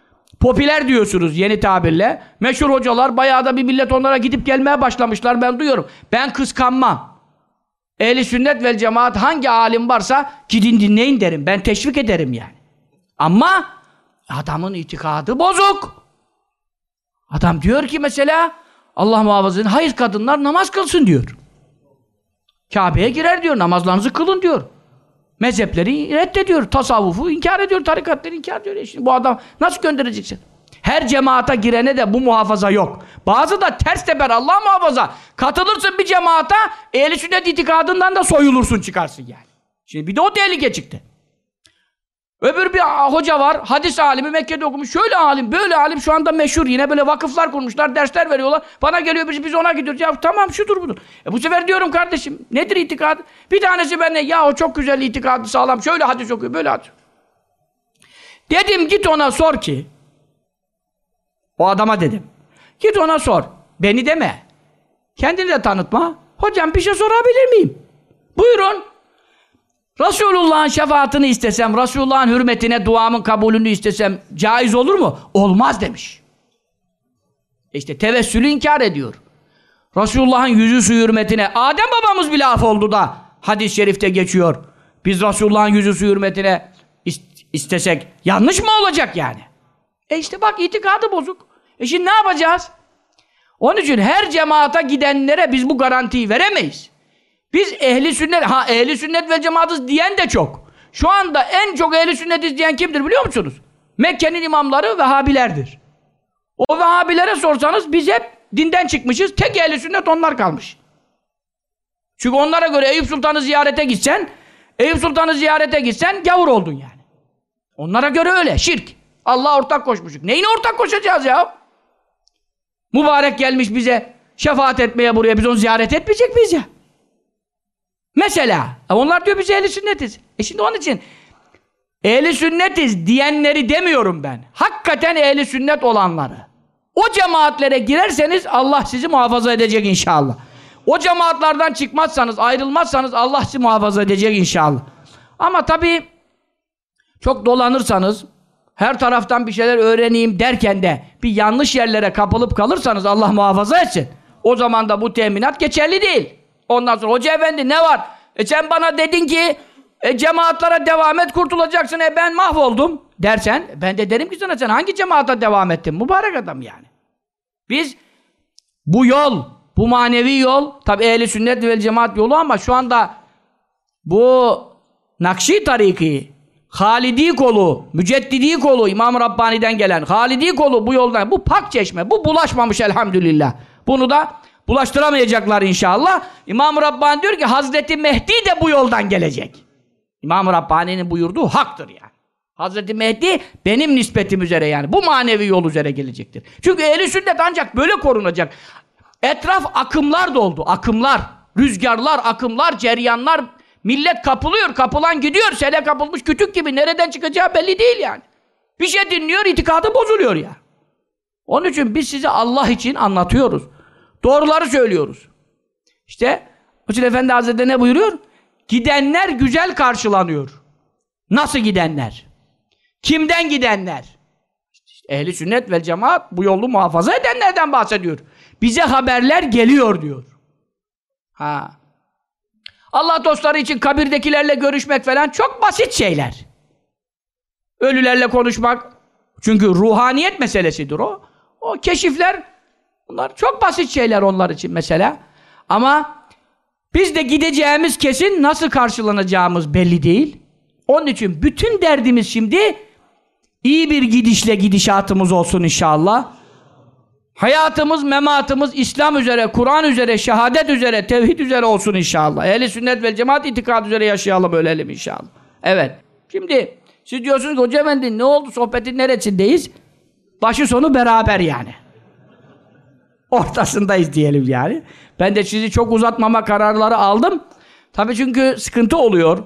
popüler diyorsunuz yeni tabirle. Meşhur hocalar, bayağı da bir millet onlara gidip gelmeye başlamışlar ben duyuyorum. Ben kıskanmam. Ehli sünnet vel cemaat hangi alim varsa gidin dinleyin derim. Ben teşvik ederim yani. Ama adamın itikadı bozuk. Adam diyor ki mesela Allah muhafaza hayır kadınlar namaz kılsın diyor. Kabe'ye girer diyor. Namazlarınızı kılın diyor. Mezhepleri reddediyor. Tasavvufu inkar ediyor. Tarikatları inkar ediyor. E şimdi bu adam nasıl göndereceksin? Her cemaata girene de bu muhafaza yok. Bazı da ters teper Allah muhafaza. Katılırsın bir cemaata ehli sünnet itikadından da soyulursun çıkarsın yani. Şimdi bir de o tehlike çıktı. Öbür bir hoca var, hadis alimi Mekke'de okumuş. Şöyle alim, böyle alim şu anda meşhur. Yine böyle vakıflar kurmuşlar, dersler veriyorlar. Bana geliyor biz, biz ona gidiyoruz. Ya tamam şudur budur. E bu sefer diyorum kardeşim, nedir itikad? Bir tanesi benimle, ya o çok güzel itikadı sağlam. Şöyle hadis okuyor, böyle hadis. Dedim git ona sor ki. O adama dedim. Git ona sor. Beni deme. Kendini de tanıtma. Hocam bir şey sorabilir miyim? Buyurun. Resulullah'ın şefaatini istesem, Resulullah'ın hürmetine duamın kabulünü istesem caiz olur mu? Olmaz demiş. İşte tevessülü inkar ediyor. Resulullah'ın yüzü su hürmetine Adem babamız bile af oldu da hadis-i şerifte geçiyor. Biz Resulullah'ın yüzü su hürmetine istesek yanlış mı olacak yani? E işte bak itikadı bozuk. E şimdi ne yapacağız? Onun için her cemaata gidenlere biz bu garantiyi veremeyiz. Biz ehli sünnet, ha ehli sünnet ve cemaatız diyen de çok. Şu anda en çok ehli sünnetiz diyen kimdir biliyor musunuz? Mekke'nin imamları Vehhabilerdir. O Vehhabilere sorsanız biz hep dinden çıkmışız. Tek ehli sünnet onlar kalmış. Çünkü onlara göre Eyüp Sultan'ı ziyarete gitsen Eyüp Sultan'ı ziyarete gitsen gavur oldun yani. Onlara göre öyle. Şirk. Allah ortak koşmuşuk. Neyine ortak koşacağız ya? Mübarek gelmiş bize şefaat etmeye buraya. Biz onu ziyaret etmeyecek miyiz ya? Mesela. E onlar diyor biz ehli sünnetiz. E şimdi onun için ehli sünnetiz diyenleri demiyorum ben. Hakikaten ehli sünnet olanları. O cemaatlere girerseniz Allah sizi muhafaza edecek inşallah. O cemaatlardan çıkmazsanız, ayrılmazsanız Allah sizi muhafaza edecek inşallah. Ama tabii çok dolanırsanız, her taraftan bir şeyler öğreneyim derken de bir yanlış yerlere kapılıp kalırsanız Allah muhafaza etsin. O zaman da bu teminat geçerli değil. Ondan sonra hoca efendi ne var? E sen bana dedin ki e, cemaatlara devam et kurtulacaksın. E ben mahvoldum dersen ben de derim ki sana sen hangi cemaata devam ettin? Mübarek adam yani. Biz bu yol, bu manevi yol tabi ehli sünnet ve cemaat yolu ama şu anda bu Nakşi tariki Halidi kolu, Müceddidi kolu İmam Rabbani'den gelen Halidi kolu bu yoldan bu pak çeşme bu bulaşmamış elhamdülillah. Bunu da bulaştıramayacaklar inşallah. İmam Rabbani diyor ki Hazreti Mehdi de bu yoldan gelecek. İmam Rabbani'nin buyurduğu haktır yani. Hazreti Mehdi benim nispetim üzere yani bu manevi yol üzere gelecektir. Çünkü ehli sünnet ancak böyle korunacak. Etraf akımlar doldu. Akımlar, rüzgarlar, akımlar, ceryanlar. Millet kapılıyor, kapılan gidiyor. Sele kapılmış kütük gibi. Nereden çıkacağı belli değil yani. Bir şey dinliyor, itikadı bozuluyor ya. Onun için biz size Allah için anlatıyoruz. Doğruları söylüyoruz. İşte Hüsnü Efendi Hazretleri ne buyuruyor? Gidenler güzel karşılanıyor. Nasıl gidenler? Kimden gidenler? Ehli sünnet ve cemaat bu yolu muhafaza edenlerden bahsediyor. Bize haberler geliyor diyor. Ha. Allah dostları için kabirdekilerle görüşmek falan çok basit şeyler. Ölülerle konuşmak çünkü ruhaniyet meselesidir o. O keşifler bunlar çok basit şeyler onlar için mesela. Ama biz de gideceğimiz kesin nasıl karşılanacağımız belli değil. Onun için bütün derdimiz şimdi iyi bir gidişle gidişatımız olsun inşallah. Hayatımız, mematımız İslam üzere, Kur'an üzere, şehadet üzere, tevhid üzere olsun inşallah. Ehli sünnet ve cemaat itikadı üzere yaşayalım, ölelim inşallah. Evet. Şimdi siz diyorsunuz ki Hoca Efendi ne oldu sohbetin neresindeyiz? Başı sonu beraber yani. (laughs) Ortasındayız diyelim yani. Ben de sizi çok uzatmama kararları aldım. Tabii çünkü sıkıntı oluyor.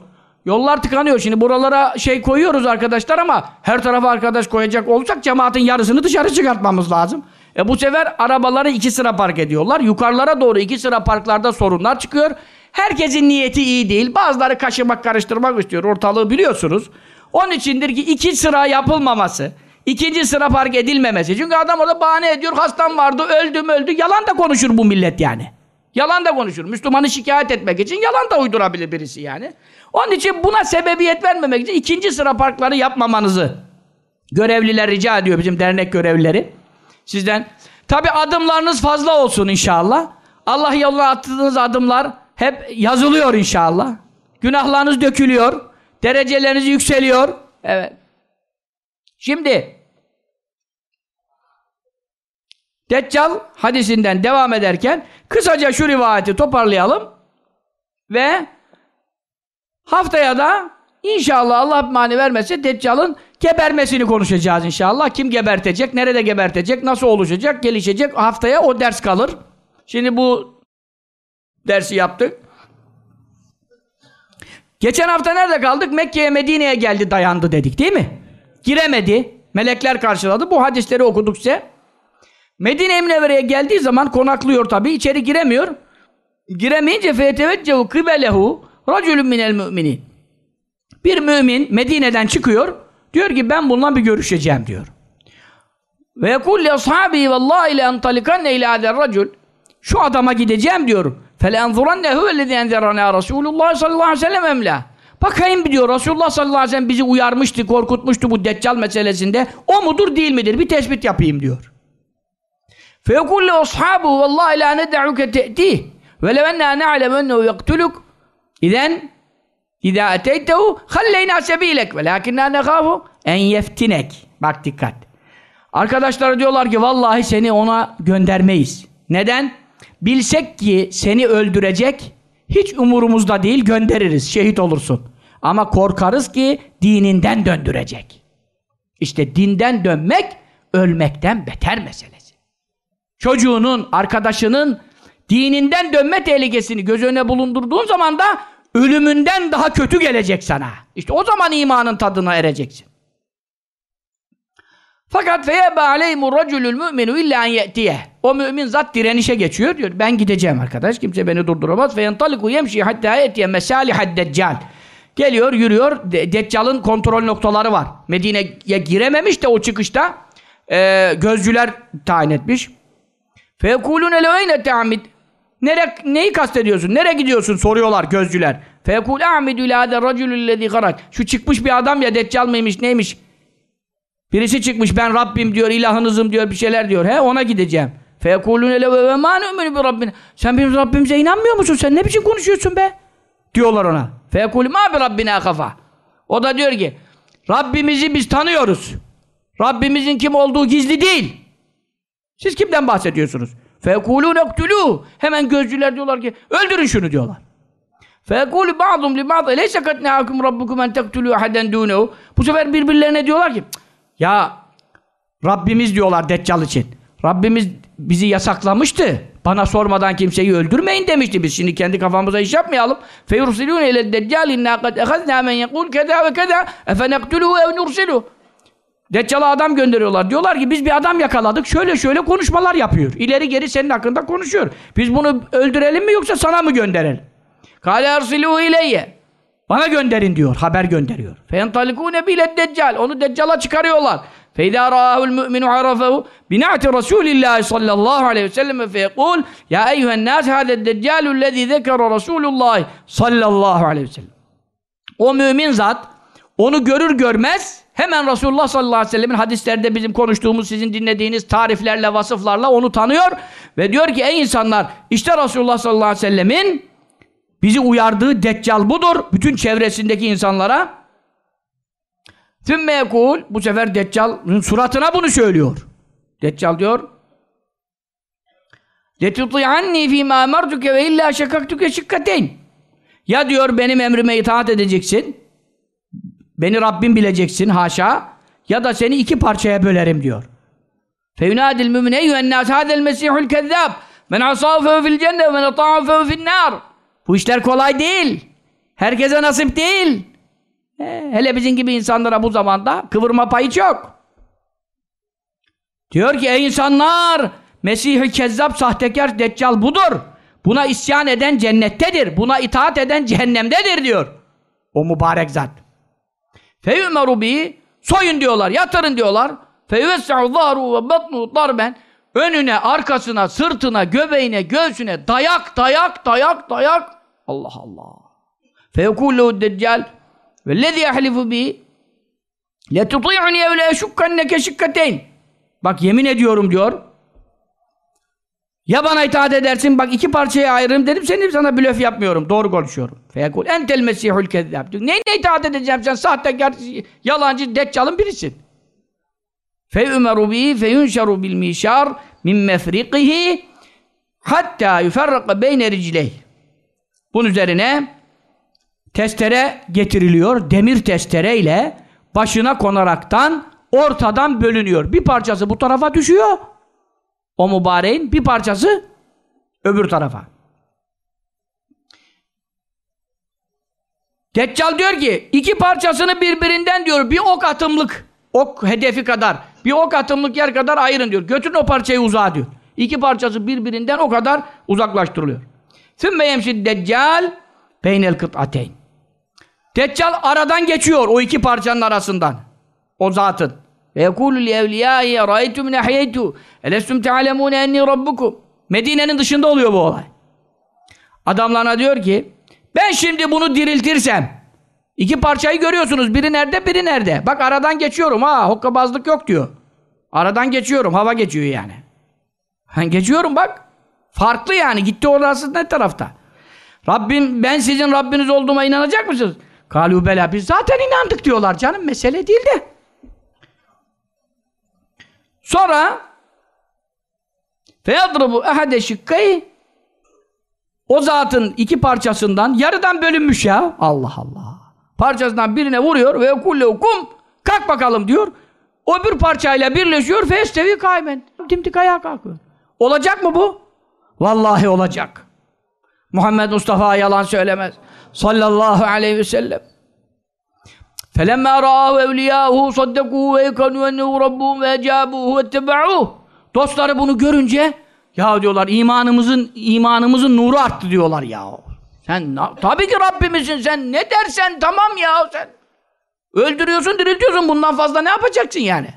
Yollar tıkanıyor. Şimdi buralara şey koyuyoruz arkadaşlar ama her tarafa arkadaş koyacak olacak cemaatin yarısını dışarı çıkartmamız lazım. E bu sefer arabaları iki sıra park ediyorlar. Yukarılara doğru iki sıra parklarda sorunlar çıkıyor. Herkesin niyeti iyi değil. Bazıları kaşımak karıştırmak istiyor. Ortalığı biliyorsunuz. Onun içindir ki iki sıra yapılmaması. İkinci sıra park edilmemesi. Çünkü adam orada bahane ediyor. Hastam vardı, öldüm öldü. Yalan da konuşur bu millet yani. Yalan da konuşur. Müslümanı şikayet etmek için yalan da uydurabilir birisi yani. Onun için buna sebebiyet vermemek için ikinci sıra parkları yapmamanızı görevliler rica ediyor bizim dernek görevlileri. Sizden. Tabi adımlarınız fazla olsun inşallah. Allah yoluna attığınız adımlar hep yazılıyor inşallah. Günahlarınız dökülüyor. Dereceleriniz yükseliyor. Evet. Şimdi Deccal hadisinden devam ederken kısaca şu rivayeti toparlayalım ve haftaya da inşallah Allah mani vermezse Deccal'ın gebermesini konuşacağız inşallah. Kim gebertecek, nerede gebertecek, nasıl oluşacak, gelişecek haftaya o ders kalır. Şimdi bu dersi yaptık. Geçen hafta nerede kaldık? Mekke'ye, Medine'ye geldi, dayandı dedik değil mi? Giremedi. Melekler karşıladı. Bu hadisleri okuduk size. Medine-i Münevvere'ye geldiği zaman konaklıyor tabi. içeri giremiyor. Giremeyince feyeteveccehu kıbelehu racülün minel müminin. Bir mümin Medine'den çıkıyor. Diyor ki ben bununla bir görüşeceğim diyor. Ve yekul li ashabi vallahi le entalikanne ila racül. Şu adama gideceğim diyor. Felenzurannehu ellezî enzerana Resulullah sallallahu aleyhi ve sellem emla. Bakayım diyor Resulullah sallallahu aleyhi ve sellem bizi uyarmıştı, korkutmuştu bu deccal meselesinde. O mudur değil midir? Bir tespit yapayım diyor. فيقول لأصحابه والله لا ندعك تأتيه ولو أننا نعلم أنه يقتلك إذن إذا أتيته خلينا سبيلك ولكننا نخاف أن يفتنك Bak dikkat. Arkadaşlar diyorlar ki vallahi seni ona göndermeyiz. Neden? Bilsek ki seni öldürecek hiç umurumuzda değil göndeririz. Şehit olursun. Ama korkarız ki dininden döndürecek. İşte dinden dönmek ölmekten beter meselesi. Çocuğunun, arkadaşının dininden dönme tehlikesini göz önüne bulundurduğun zaman da ölümünden daha kötü gelecek sana. İşte o zaman imanın tadına ereceksin. Fakat feyebe aleyhimur raculul mu'minu illa en ye'tiye. O mümin zat direnişe geçiyor diyor. Ben gideceğim arkadaş. Kimse beni durduramaz. Feyentaliku yemşi hatta yetiye mesalihad deccal. Geliyor, yürüyor. De Deccal'ın kontrol noktaları var. Medine'ye girememiş de o çıkışta e, gözcüler tayin etmiş. Feyekulune leveyne te'amid. Nere, neyi kastediyorsun? Nereye gidiyorsun? Soruyorlar gözcüler. Feyekul a'midu ilâde raculüllezî garak. Şu çıkmış bir adam ya Deccal mıymış neymiş? Birisi çıkmış ben Rabbim diyor, ilahınızım diyor, bir şeyler diyor. He ona gideceğim. Feyekulune leve ve mâ nu'minu bi Rabbina. Sen bizim Rabbimize inanmıyor musun? Sen ne biçim konuşuyorsun be? Diyorlar ona. Feyekulü mâ bi Rabbina kafa. O da diyor ki Rabbimizi biz tanıyoruz. Rabbimizin kim olduğu gizli değil. Siz kimden bahsediyorsunuz? Feyekulûne uktulû. Hemen gözcüler diyorlar ki öldürün şunu diyorlar. Feyekulü ba'dum li ba'd eleyse kat nehakum rabbukum en tektulû aheden dûnehu. Bu sefer birbirlerine diyorlar ki ya Rabbimiz diyorlar Deccal için. Rabbimiz bizi yasaklamıştı. Bana sormadan kimseyi öldürmeyin demişti. Biz şimdi kendi kafamıza iş yapmayalım. Feyursilûne ile deccal inna kad ehazna men yekul keda ve keda efe nektulû ev. Deccal'a adam gönderiyorlar. Diyorlar ki biz bir adam yakaladık. Şöyle şöyle konuşmalar yapıyor. İleri geri senin hakkında konuşuyor. Biz bunu öldürelim mi yoksa sana mı gönderelim? Kâle ersilû ileyye. Bana gönderin diyor. Haber gönderiyor. Feyentalikûne bile deccal. Onu deccala çıkarıyorlar. فَاِذَا رَآهُ الْمُؤْمِنُ عَرَفَهُ بِنَعْتِ رَسُولِ اللّٰهِ صَلَّى اللّٰهُ عَلَيْهِ وسلم فَيَقُولُ يَا اَيُّهَا النَّاسِ هَذَا الدَّجَّالُ الَّذ۪ي ذَكَرَ رَسُولُ اللّٰهِ صَلَّى اللّٰهُ عَلَيْهِ وسلم O mümin zat onu görür görmez hemen Resulullah sallallahu aleyhi ve sellemin hadislerde bizim konuştuğumuz, sizin dinlediğiniz tariflerle, vasıflarla onu tanıyor ve diyor ki ey insanlar işte Resulullah sallallahu aleyhi ve sellemin bizi uyardığı deccal budur. Bütün çevresindeki insanlara Tümme yekul bu sefer Deccal'ın suratına bunu söylüyor. Deccal diyor لَتُطِعَنِّي ف۪ي مَا اَمَرْتُكَ وَاِلَّا شَكَكْتُكَ شِكَّتَيْنِ Ya diyor benim emrime itaat edeceksin. Beni Rabbim bileceksin haşa. Ya da seni iki parçaya bölerim diyor. فَيُنَادِ الْمُمِنَ اَيُّهَا النَّاسِ هَذَا الْمَسِيحُ الْكَذَّابِ مَنْ عَصَاهُ فَهُ فِي الْجَنَّةِ وَمَنْ اَطَاعُ فَهُ فِي النَّارِ bu işler kolay değil. Herkese nasip değil. He, hele bizim gibi insanlara bu zamanda kıvırma payı çok. Diyor ki ey insanlar Mesih-i Kezzap, sahtekar, deccal budur. Buna isyan eden cennettedir. Buna itaat eden cehennemdedir diyor. O mübarek zat. Feyümeru bi soyun diyorlar, yatırın diyorlar. Feyüvessa'u zâru ve batnu darben önüne, arkasına, sırtına, göbeğine, göğsüne dayak, dayak, dayak, dayak. Allah Allah. Feyekûllehu deccal vellezî yahlifu bi letuti'uni ev le eşukkanneke şikkateyn Bak yemin ediyorum diyor. Ya bana itaat edersin bak iki parçaya ayırırım dedim senin sana blöf yapmıyorum. Doğru konuşuyorum. Feyekul entel mesihul kezzab. Neyine itaat edeceğim sen sahtekar, yalancı, deccalın birisin. Feyümeru bi feyunşeru bil mişar min mefriqihi hatta yuferraka beyne ricleyh. Bunun üzerine testere getiriliyor. Demir testereyle başına konaraktan ortadan bölünüyor. Bir parçası bu tarafa düşüyor. O mübareğin bir parçası öbür tarafa. Deccal diyor ki iki parçasını birbirinden diyor bir ok atımlık ok hedefi kadar bir ok atımlık yer kadar ayırın diyor. Götürün o parçayı uzağa diyor. İki parçası birbirinden o kadar uzaklaştırılıyor. Sümme yemşid deccal beynel kıt'ateyn. Deccal aradan geçiyor o iki parçanın arasından. O zatın. Ve yekûlü li evliyâhi râeytü min ahyeytü elestüm te'alemûne enni rabbukum. Medine'nin dışında oluyor bu olay. Adamlarına diyor ki ben şimdi bunu diriltirsem iki parçayı görüyorsunuz. Biri nerede biri nerede. Bak aradan geçiyorum ha hokkabazlık yok diyor. Aradan geçiyorum hava geçiyor yani. Ben geçiyorum bak. Farklı yani gitti orası ne tarafta. Rabbim ben sizin Rabbiniz olduğuma inanacak mısınız? Kalu bela biz zaten inandık diyorlar canım mesele değil de. Sonra feyadrubu ehade şıkkayı o zatın iki parçasından yarıdan bölünmüş ya. Allah Allah parçasından birine vuruyor ve kullehu kum kalk bakalım diyor. Öbür parçayla birleşiyor festevi kaymen. Dimdik ayağa kalkıyor. Olacak mı bu? Vallahi olacak. Muhammed Mustafa yalan söylemez. Sallallahu aleyhi ve sellem. فَلَمَّا رَآهُ اَوْلِيَاهُ صَدَّقُوهُ وَيْكَنُوا اَنَّهُ رَبُّهُمْ وَاَجَابُوهُ وَاتَّبَعُوهُ Dostları bunu görünce ya diyorlar imanımızın imanımızın nuru arttı diyorlar ya. Sen tabii ki Rabbimizsin sen ne dersen tamam ya sen. Öldürüyorsun diriltiyorsun bundan fazla ne yapacaksın yani?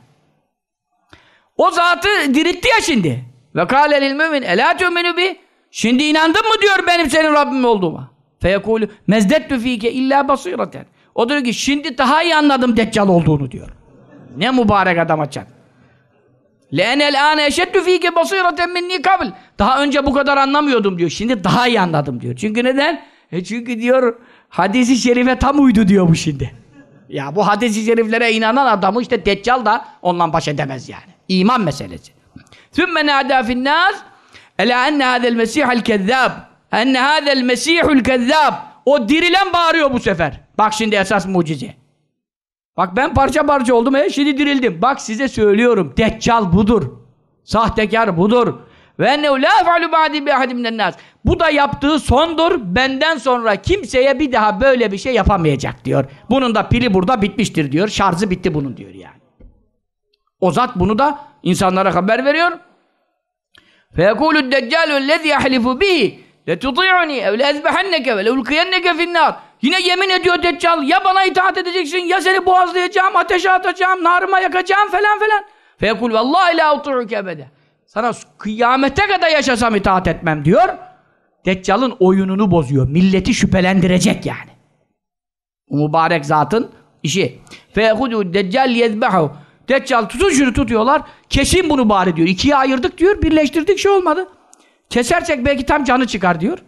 O zatı diritti ya şimdi. Ve kâle lil mümin elâ tü'minü bi Şimdi inandın mı diyor benim senin Rabbim olduğuma. Feyekûlü mezdettü fîke illâ basîreten. O diyor ki şimdi daha iyi anladım Deccal olduğunu diyor. Ne mübarek adam açan. لَاَنَ الْآنَ اَشَدُّ ف۪يكَ بَصِيرَةً مِنِّي kabl. Daha önce bu kadar anlamıyordum diyor. Şimdi daha iyi anladım diyor. Çünkü neden? E çünkü diyor hadisi şerife tam uydu diyor bu şimdi. Ya bu hadisi şeriflere inanan adamı işte Deccal da ondan baş edemez yani. İman meselesi. ثُمَّ نَعْدَى فِي النَّاسِ اَلَا اَنَّ هَذَا الْمَسِيحَ الْكَذَّابِ اَنَّ هَذَا الْمَسِيحُ الْكَذَّابِ O dirilen bağırıyor bu sefer. Bak şimdi esas mucize. Bak ben parça parça oldum. E şimdi dirildim. Bak size söylüyorum. Deccal budur. Sahtekar budur. Ve ne la fe'lu ba'di bi ahadimden nas. Bu da yaptığı sondur. Benden sonra kimseye bir daha böyle bir şey yapamayacak diyor. Bunun da pili burada bitmiştir diyor. Şarjı bitti bunun diyor yani. O zat bunu da insanlara haber veriyor. Feyekulü deccalu lezî ahlifu bihi letuti'uni ev lezbehenneke ve leulkiyenneke finnâr. Yine yemin ediyor Deccal ya bana itaat edeceksin ya seni boğazlayacağım, ateşe atacağım, narıma yakacağım falan filan. Fekul vallahi la uturuke ebede. Sana kıyamete kadar yaşasam itaat etmem diyor. Deccal'ın oyununu bozuyor. Milleti şüphelendirecek yani. O mübarek zatın işi. Fehudu deccal yezbehu. Deccal tutun şunu tutuyorlar. Kesin bunu bari diyor. İkiye ayırdık diyor. Birleştirdik şey olmadı. Kesersek belki tam canı çıkar diyor.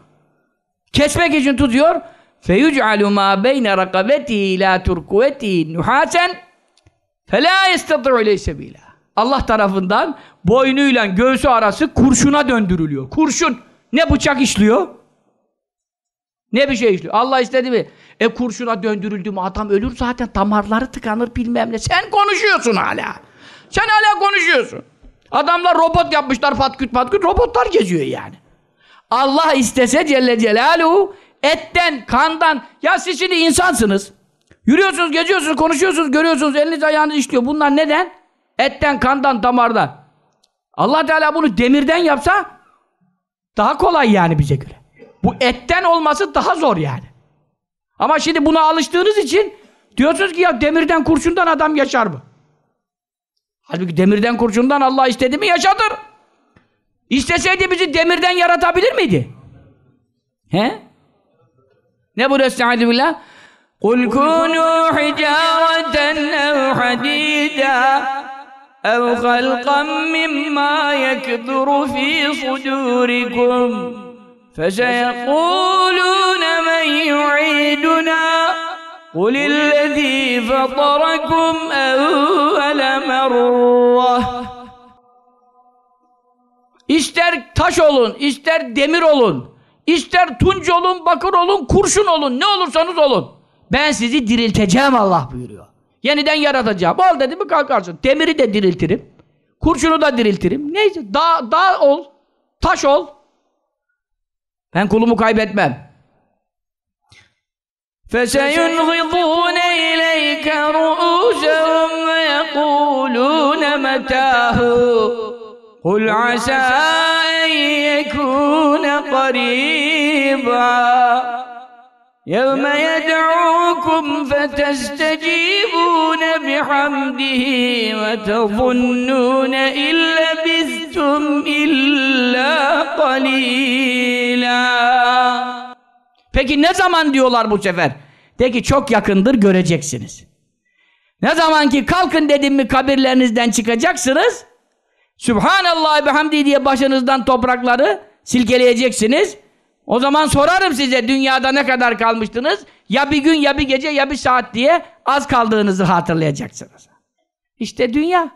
Kesmek için tutuyor. فَيُجْعَلُ مَا بَيْنَ رَقَبَتِهِ لَا تُرْكُوَتِهِ نُحَاسًا فَلَا يَسْتَطِعُ لَيْ سَب۪يلًا Allah tarafından boynuyla göğsü arası kurşuna döndürülüyor. Kurşun. Ne bıçak işliyor? Ne bir şey işliyor? Allah istedi mi? E kurşuna döndürüldü mü adam ölür zaten damarları tıkanır bilmem ne. Sen konuşuyorsun hala. Sen hala konuşuyorsun. Adamlar robot yapmışlar patküt patküt robotlar geziyor yani. Allah istese Celle Celaluhu etten, kandan ya siz şimdi insansınız. Yürüyorsunuz, geziyorsunuz, konuşuyorsunuz, görüyorsunuz eliniz ayağınız işliyor. Bunlar neden? Etten, kandan, damardan. Allah Teala bunu demirden yapsa daha kolay yani bize göre. Bu etten olması daha zor yani. Ama şimdi buna alıştığınız için diyorsunuz ki ya demirden kurşundan adam yaşar mı? Halbuki demirden kurşundan Allah istedi mi yaşatır. İsteseydi bizi demirden yaratabilir miydi? He? Ne bu Estaizu billah? قُلْ كُونُوا حِجَارَةً اَوْ حَدِيدًا اَوْ خَلْقًا مِمَّا يَكْبُرُ ف۪ي صُدُورِكُمْ فَسَيَقُولُونَ مَنْ يُعِيدُنَا قُلِ الَّذ۪ي فَطَرَكُمْ اَوَّلَ مَرَّةٍ İster taş olun, ister demir olun, ister tunç olun, bakır olun, kurşun olun, ne olursanız olun. Ben sizi dirilteceğim Allah buyuruyor. Yeniden yaratacağım. Ol dedi mi kalkarsın. Demiri de diriltirim. Kurşunu da diriltirim. Neyse dağ, dağ ol, taş ol. Ben kulumu kaybetmem. فَسَيُنْغِضُونَ إِلَيْكَ رُؤُوسَهُمْ وَيَقُولُونَ مَتَاهُ قُلْ عَسَىٰ أَنْ يَكُونَ قَرِيبًا يَوْمَ يَدْعُوكُمْ فَتَسْتَجِيبُونَ بِحَمْدِهِ وَتَظُنُّونَ إِنْ لَبِثْتُمْ إِلَّا قَلِيلًا Peki ne zaman diyorlar bu sefer? De ki çok yakındır göreceksiniz. Ne zaman ki kalkın dedim mi kabirlerinizden çıkacaksınız Sübhanallah ve hamdi diye başınızdan toprakları silkeleyeceksiniz. O zaman sorarım size dünyada ne kadar kalmıştınız? Ya bir gün ya bir gece ya bir saat diye az kaldığınızı hatırlayacaksınız. İşte dünya.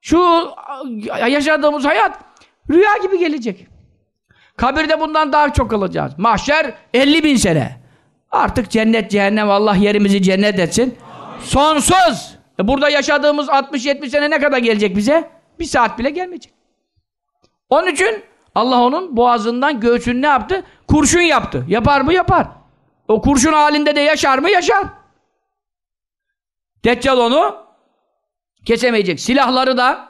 Şu yaşadığımız hayat rüya gibi gelecek. Kabirde bundan daha çok kalacağız. Mahşer 50 bin sene. Artık cennet cehennem Allah yerimizi cennet etsin. Sonsuz. E burada yaşadığımız 60-70 sene ne kadar gelecek bize? Bir saat bile gelmeyecek. Onun için Allah onun boğazından göğsünü ne yaptı? Kurşun yaptı. Yapar mı? Yapar. O kurşun halinde de yaşar mı? Yaşar. Deccal onu kesemeyecek. Silahları da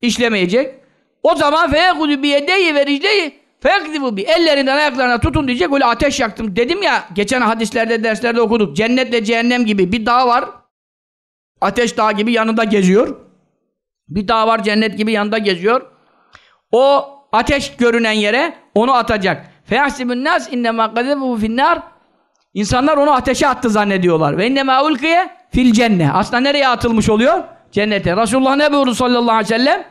işlemeyecek. O zaman feyekudu bi yedeyi ve feyekdibu bi ellerinden ayaklarına tutun diyecek. Öyle ateş yaktım. Dedim ya geçen hadislerde derslerde okuduk. Cennetle cehennem gibi bir dağ var. Ateş dağı gibi yanında geziyor. Bir dağ var cennet gibi yanında geziyor. O ateş görünen yere onu atacak. Feyahsibun nas innema gazebuhu finnar İnsanlar onu ateşe attı zannediyorlar. Ve innema ulkiye fil cenne. Aslında nereye atılmış oluyor? Cennete. Resulullah ne buyurdu sallallahu aleyhi ve sellem?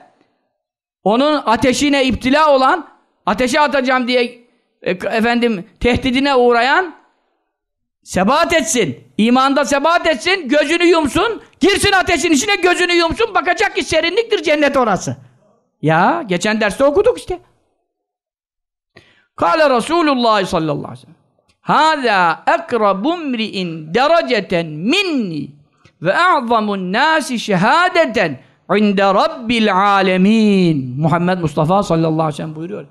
Onun ateşine iptila olan, ateşe atacağım diye e, efendim tehdidine uğrayan sebat etsin. İmanda sebat etsin, gözünü yumsun, girsin ateşin içine gözünü yumsun, bakacak ki serinliktir cennet orası. Ya geçen derste okuduk işte. Kale Resulullah sallallahu aleyhi ve sellem Hâzâ ekrabu mri'in dereceten minni ve a'zamun nâsi şehâdeten inde rabbil âlemîn. Muhammed Mustafa sallallahu aleyhi ve sellem buyuruyor.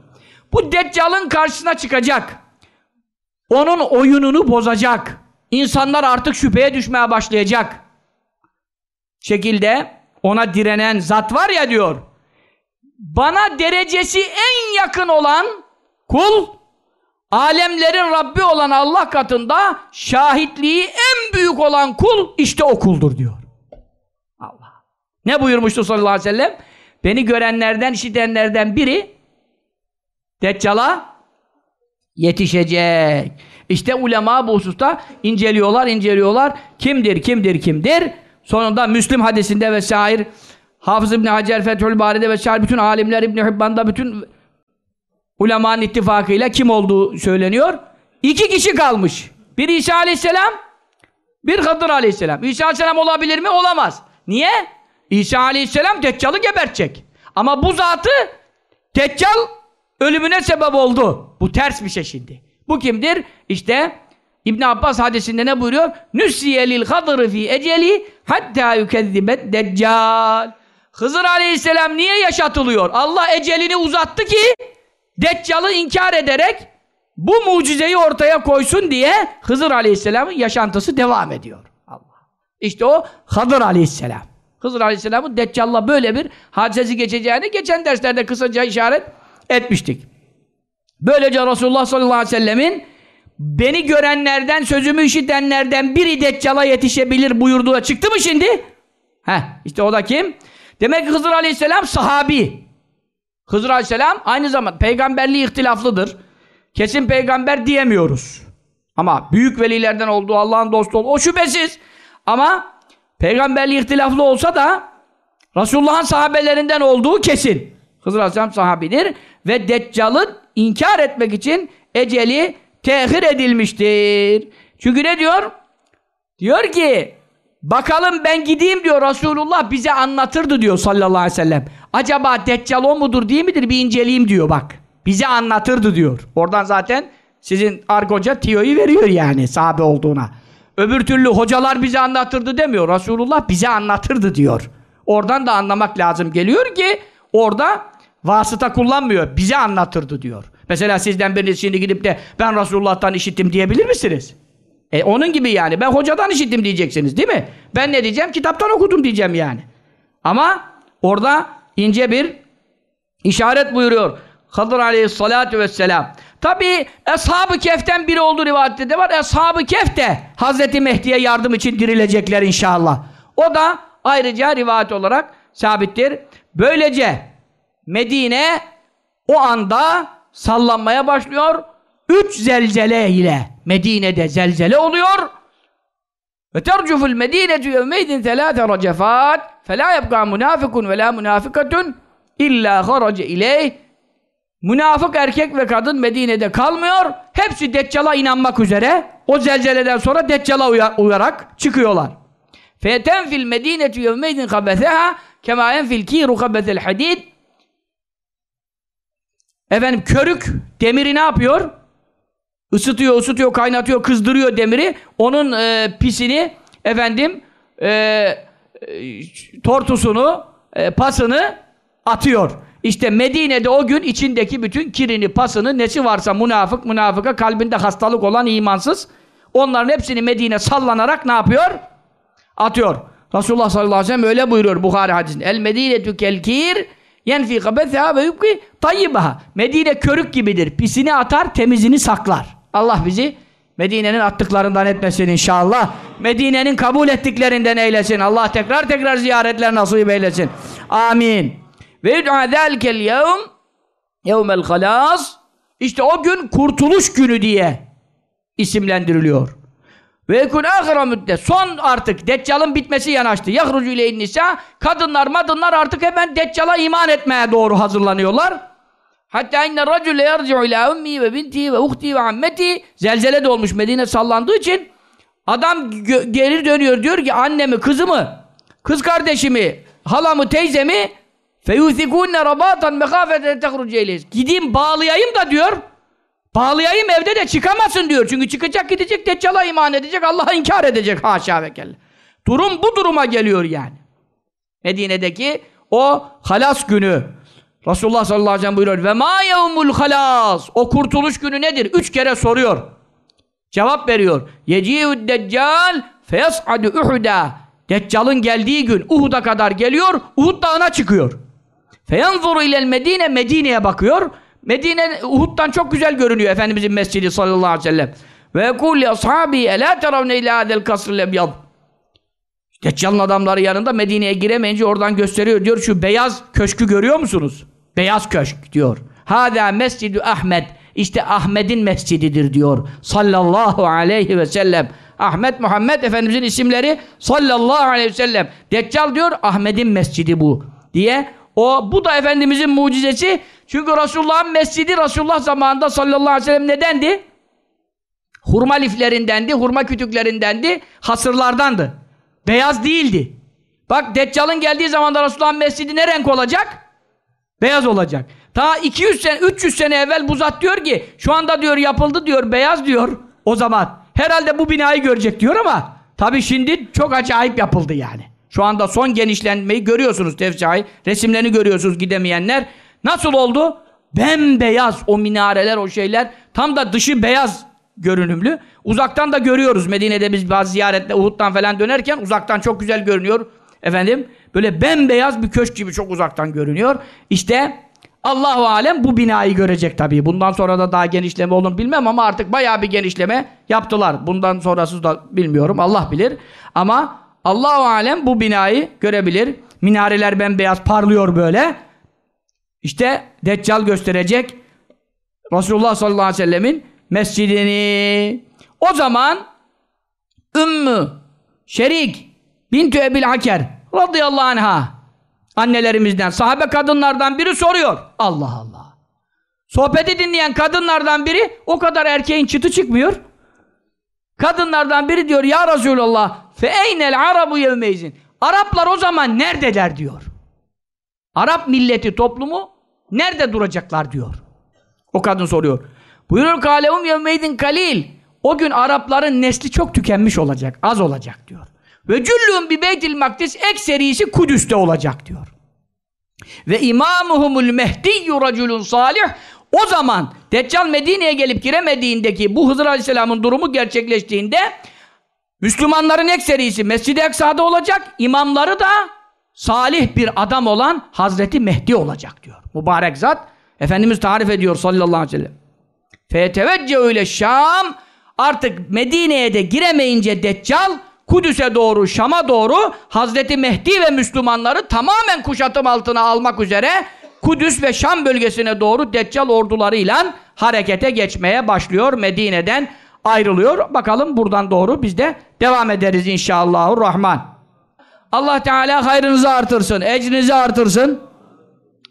Bu Deccal'ın karşısına çıkacak. Onun oyununu bozacak. İnsanlar artık şüpheye düşmeye başlayacak. Şekilde ona direnen zat var ya diyor. Bana derecesi en yakın olan kul alemlerin Rabbi olan Allah katında şahitliği en büyük olan kul işte o kuldur diyor. Allah. Ne buyurmuştu sallallahu aleyhi ve sellem? Beni görenlerden, işitenlerden biri Deccal'a yetişecek. İşte ulema bu hususta inceliyorlar, inceliyorlar. Kimdir, kimdir, kimdir? Sonunda Müslim hadisinde vesaire Hafız İbni Hacer Fethül Bari'de vesaire bütün alimler İbni Hibban'da bütün ulemanın ittifakıyla kim olduğu söyleniyor. İki kişi kalmış. Bir İsa Aleyhisselam, bir Hıdır Aleyhisselam. İsa Aleyhisselam olabilir mi? Olamaz. Niye? İsa Aleyhisselam Deccal'ı gebertecek. Ama bu zatı Deccal ölümüne sebep oldu. Bu ters bir şey şimdi. Bu kimdir? İşte İbn Abbas hadisinde ne buyuruyor? Nüsiyelil Hıdırı fi eceli hatta yükezzibet Deccal. Hızır Aleyhisselam niye yaşatılıyor? Allah ecelini uzattı ki Deccal'ı inkar ederek bu mucizeyi ortaya koysun diye Hızır Aleyhisselam'ın yaşantısı devam ediyor. Allah. İşte o Hızır Aleyhisselam. Hızır Aleyhisselam'ın Deccal'la böyle bir hadisesi geçeceğini geçen derslerde kısaca işaret etmiştik. Böylece Resulullah sallallahu aleyhi ve sellemin beni görenlerden, sözümü işitenlerden biri Deccal'a yetişebilir buyurduğu çıktı mı şimdi? Heh, işte o da kim? Demek ki Hızır Aleyhisselam sahabi. Hızır Aleyhisselam aynı zamanda peygamberliği ihtilaflıdır. Kesin peygamber diyemiyoruz. Ama büyük velilerden olduğu Allah'ın dostu olduğu o şüphesiz. Ama peygamberliği ihtilaflı olsa da Resulullah'ın sahabelerinden olduğu kesin. Hızır Aleyhisselam sahabidir ve Deccal'ı inkar etmek için eceli tehir edilmiştir. Çünkü ne diyor? Diyor ki bakalım ben gideyim diyor Resulullah bize anlatırdı diyor sallallahu aleyhi ve sellem. Acaba Deccal o mudur değil midir bir inceleyeyim diyor bak. Bize anlatırdı diyor. Oradan zaten sizin argoca tiyoyu veriyor yani sahabe olduğuna. Öbür türlü hocalar bize anlatırdı demiyor. Resulullah bize anlatırdı diyor. Oradan da anlamak lazım geliyor ki orada vasıta kullanmıyor. Bize anlatırdı diyor. Mesela sizden biriniz şimdi gidip de ben Resulullah'tan işittim diyebilir misiniz? E onun gibi yani. Ben hocadan işittim diyeceksiniz değil mi? Ben ne diyeceğim? Kitaptan okudum diyeceğim yani. Ama orada ince bir işaret buyuruyor. Hıdır aleyhissalatu vesselam. Tabi Ashab-ı Kef'ten biri olduğu rivayette de var. Ashab-ı Kef de Hazreti Mehdi'ye yardım için dirilecekler inşallah. O da ayrıca rivayet olarak sabittir. Böylece Medine o anda sallanmaya başlıyor. Üç zelzele ile Medine'de zelzele oluyor. Ve tercuful medinetu yevmeydin thelâte racefât felâ yebgâ münâfikun ve lâ münâfikatun illâ harace ileyh Münafık erkek ve kadın Medine'de kalmıyor. Hepsi Deccal'a inanmak üzere. O zelzeleden sonra Deccal'a uyarak çıkıyorlar. Fil medinetu yevmeydin habeseha kema enfil kiru habesel hadid Efendim körük demiri ne yapıyor? ısıtıyor, ısıtıyor, kaynatıyor, kızdırıyor demiri. Onun e, pisini efendim e, e, tortusunu, e, pasını atıyor. İşte Medine'de o gün içindeki bütün kirini, pasını, nesi varsa münafık, münafıka, kalbinde hastalık olan imansız onların hepsini Medine sallanarak ne yapıyor? Atıyor. Resulullah sallallahu aleyhi ve sellem öyle buyuruyor Bukhari hadisinde. El medinetü kelkir yenfi kabetha ve yubki tayyibaha. Medine körük gibidir. Pisini atar, temizini saklar. Allah bizi Medine'nin attıklarından etmesin inşallah. Medine'nin kabul ettiklerinden eylesin. Allah tekrar tekrar ziyaretler nasip eylesin. Amin. Ve yud'a zâlikel yevm yevmel halâs İşte o gün kurtuluş günü diye isimlendiriliyor. Ve yekun ahira müddet. Son artık Deccal'ın bitmesi yanaştı. Yahrucu ile nisa. Kadınlar madınlar artık hemen Deccal'a iman etmeye doğru hazırlanıyorlar. Hatta inne racule yerci'u ila ummi ve binti ve uhti ve ammeti. Zelzele de olmuş Medine sallandığı için. Adam geri dönüyor diyor ki annemi, kızımı, kız kardeşimi, halamı, teyzemi feyuthikûnne rabâtan mekâfeten tehrucu. Gideyim bağlayayım da diyor. Bağlayayım evde de çıkamasın diyor. Çünkü çıkacak gidecek Deccal'a iman edecek, Allah'a inkar edecek haşa ve kelle. Durum bu duruma geliyor yani. Medine'deki o halas günü. Resulullah sallallahu aleyhi ve sellem buyuruyor. Ve ma yevmul halas. O kurtuluş günü nedir? Üç kere soruyor. Cevap veriyor. Yeci'ud deccal feyas'adu uhuda. Deccal'ın geldiği gün Uhud'a kadar geliyor. Uhud dağına çıkıyor. Feyanzuru ilel Medine. Medine'ye bakıyor. Medine Uhud'dan çok güzel görünüyor Efendimizin mescidi sallallahu aleyhi ve sellem. Ve li ashabi elâ teravne ilâ adel kasril ebyad. Deccal'ın adamları yanında Medine'ye giremeyince oradan gösteriyor. Diyor şu beyaz köşkü görüyor musunuz? Beyaz köşk diyor. Hâdâ mescidü Ahmet. İşte Ahmet'in mescididir diyor. Sallallahu aleyhi ve sellem. Ahmet Muhammed Efendimizin isimleri sallallahu aleyhi ve sellem. Deccal diyor Ahmet'in mescidi bu diye. O bu da Efendimizin mucizesi. Çünkü Resulullah'ın mescidi Resulullah zamanında sallallahu aleyhi ve sellem nedendi? Hurma liflerindendi, hurma kütüklerindendi, hasırlardandı. Beyaz değildi. Bak Deccal'ın geldiği zaman da Resulullah'ın mescidi ne renk olacak? Beyaz olacak. Ta 200 sene, 300 sene evvel Buzat diyor ki şu anda diyor yapıldı diyor beyaz diyor o zaman. Herhalde bu binayı görecek diyor ama tabi şimdi çok acayip yapıldı yani. Şu anda son genişlenmeyi görüyorsunuz tefsai. Resimlerini görüyorsunuz gidemeyenler. Nasıl oldu? Bembeyaz o minareler o şeyler. Tam da dışı beyaz görünümlü. Uzaktan da görüyoruz. Medine'de biz bazı ziyarette Uhud'dan falan dönerken uzaktan çok güzel görünüyor. Efendim böyle bembeyaz bir köşk gibi çok uzaktan görünüyor. İşte Allahu alem bu binayı görecek tabii. Bundan sonra da daha genişleme olur bilmem ama artık bayağı bir genişleme yaptılar. Bundan sonrası da bilmiyorum. Allah bilir. Ama Allahu alem bu binayı görebilir. Minareler bembeyaz parlıyor böyle. İşte Deccal gösterecek Resulullah sallallahu aleyhi ve sellemin mescidini. O zaman Ümmü Şerik Bintü Ebil Haker radıyallahu anha annelerimizden, sahabe kadınlardan biri soruyor. Allah Allah. Sohbeti dinleyen kadınlardan biri o kadar erkeğin çıtı çıkmıyor. Kadınlardan biri diyor ya Resulallah fe eynel arabu yevmeyzin. Araplar o zaman neredeler diyor. Arap milleti toplumu nerede duracaklar diyor. O kadın soruyor. Buyurur kalevum yevmeydin kalil. O gün Arapların nesli çok tükenmiş olacak, az olacak diyor. Ve cüllüm bi beytil makdis ekserisi Kudüs'te olacak diyor. Ve imamuhumul mehdiyyü raculun salih o zaman Deccal Medine'ye gelip giremediğindeki bu Hızır Aleyhisselam'ın durumu gerçekleştiğinde Müslümanların ekserisi Mescid-i Eksa'da olacak, imamları da salih bir adam olan Hazreti Mehdi olacak diyor. Mübarek zat Efendimiz tarif ediyor sallallahu aleyhi ve sellem. Fetevecce ile Şam artık Medine'ye de giremeyince Deccal Kudüs'e doğru, Şam'a doğru Hazreti Mehdi ve Müslümanları tamamen kuşatım altına almak üzere Kudüs ve Şam bölgesine doğru Deccal ordularıyla harekete geçmeye başlıyor. Medine'den ayrılıyor. Bakalım buradan doğru biz de devam ederiz inşallahurrahman. Allah Teala hayrınızı artırsın, ecrinizi artırsın.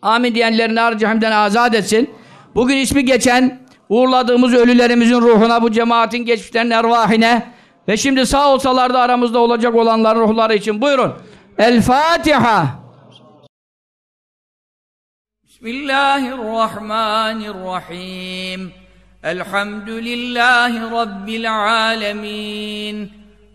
Amin diyenlerini harcihimden azat etsin. Bugün ismi geçen uğurladığımız ölülerimizin ruhuna, bu cemaatin geçmişlerinin ervahine ve şimdi sağ olsalar da aramızda olacak olanların ruhları için buyurun. El Fatiha. Bismillahirrahmanirrahim. Elhamdülillahi Rabbil alemin.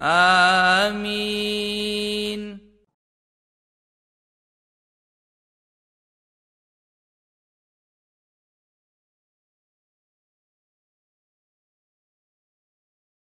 آمين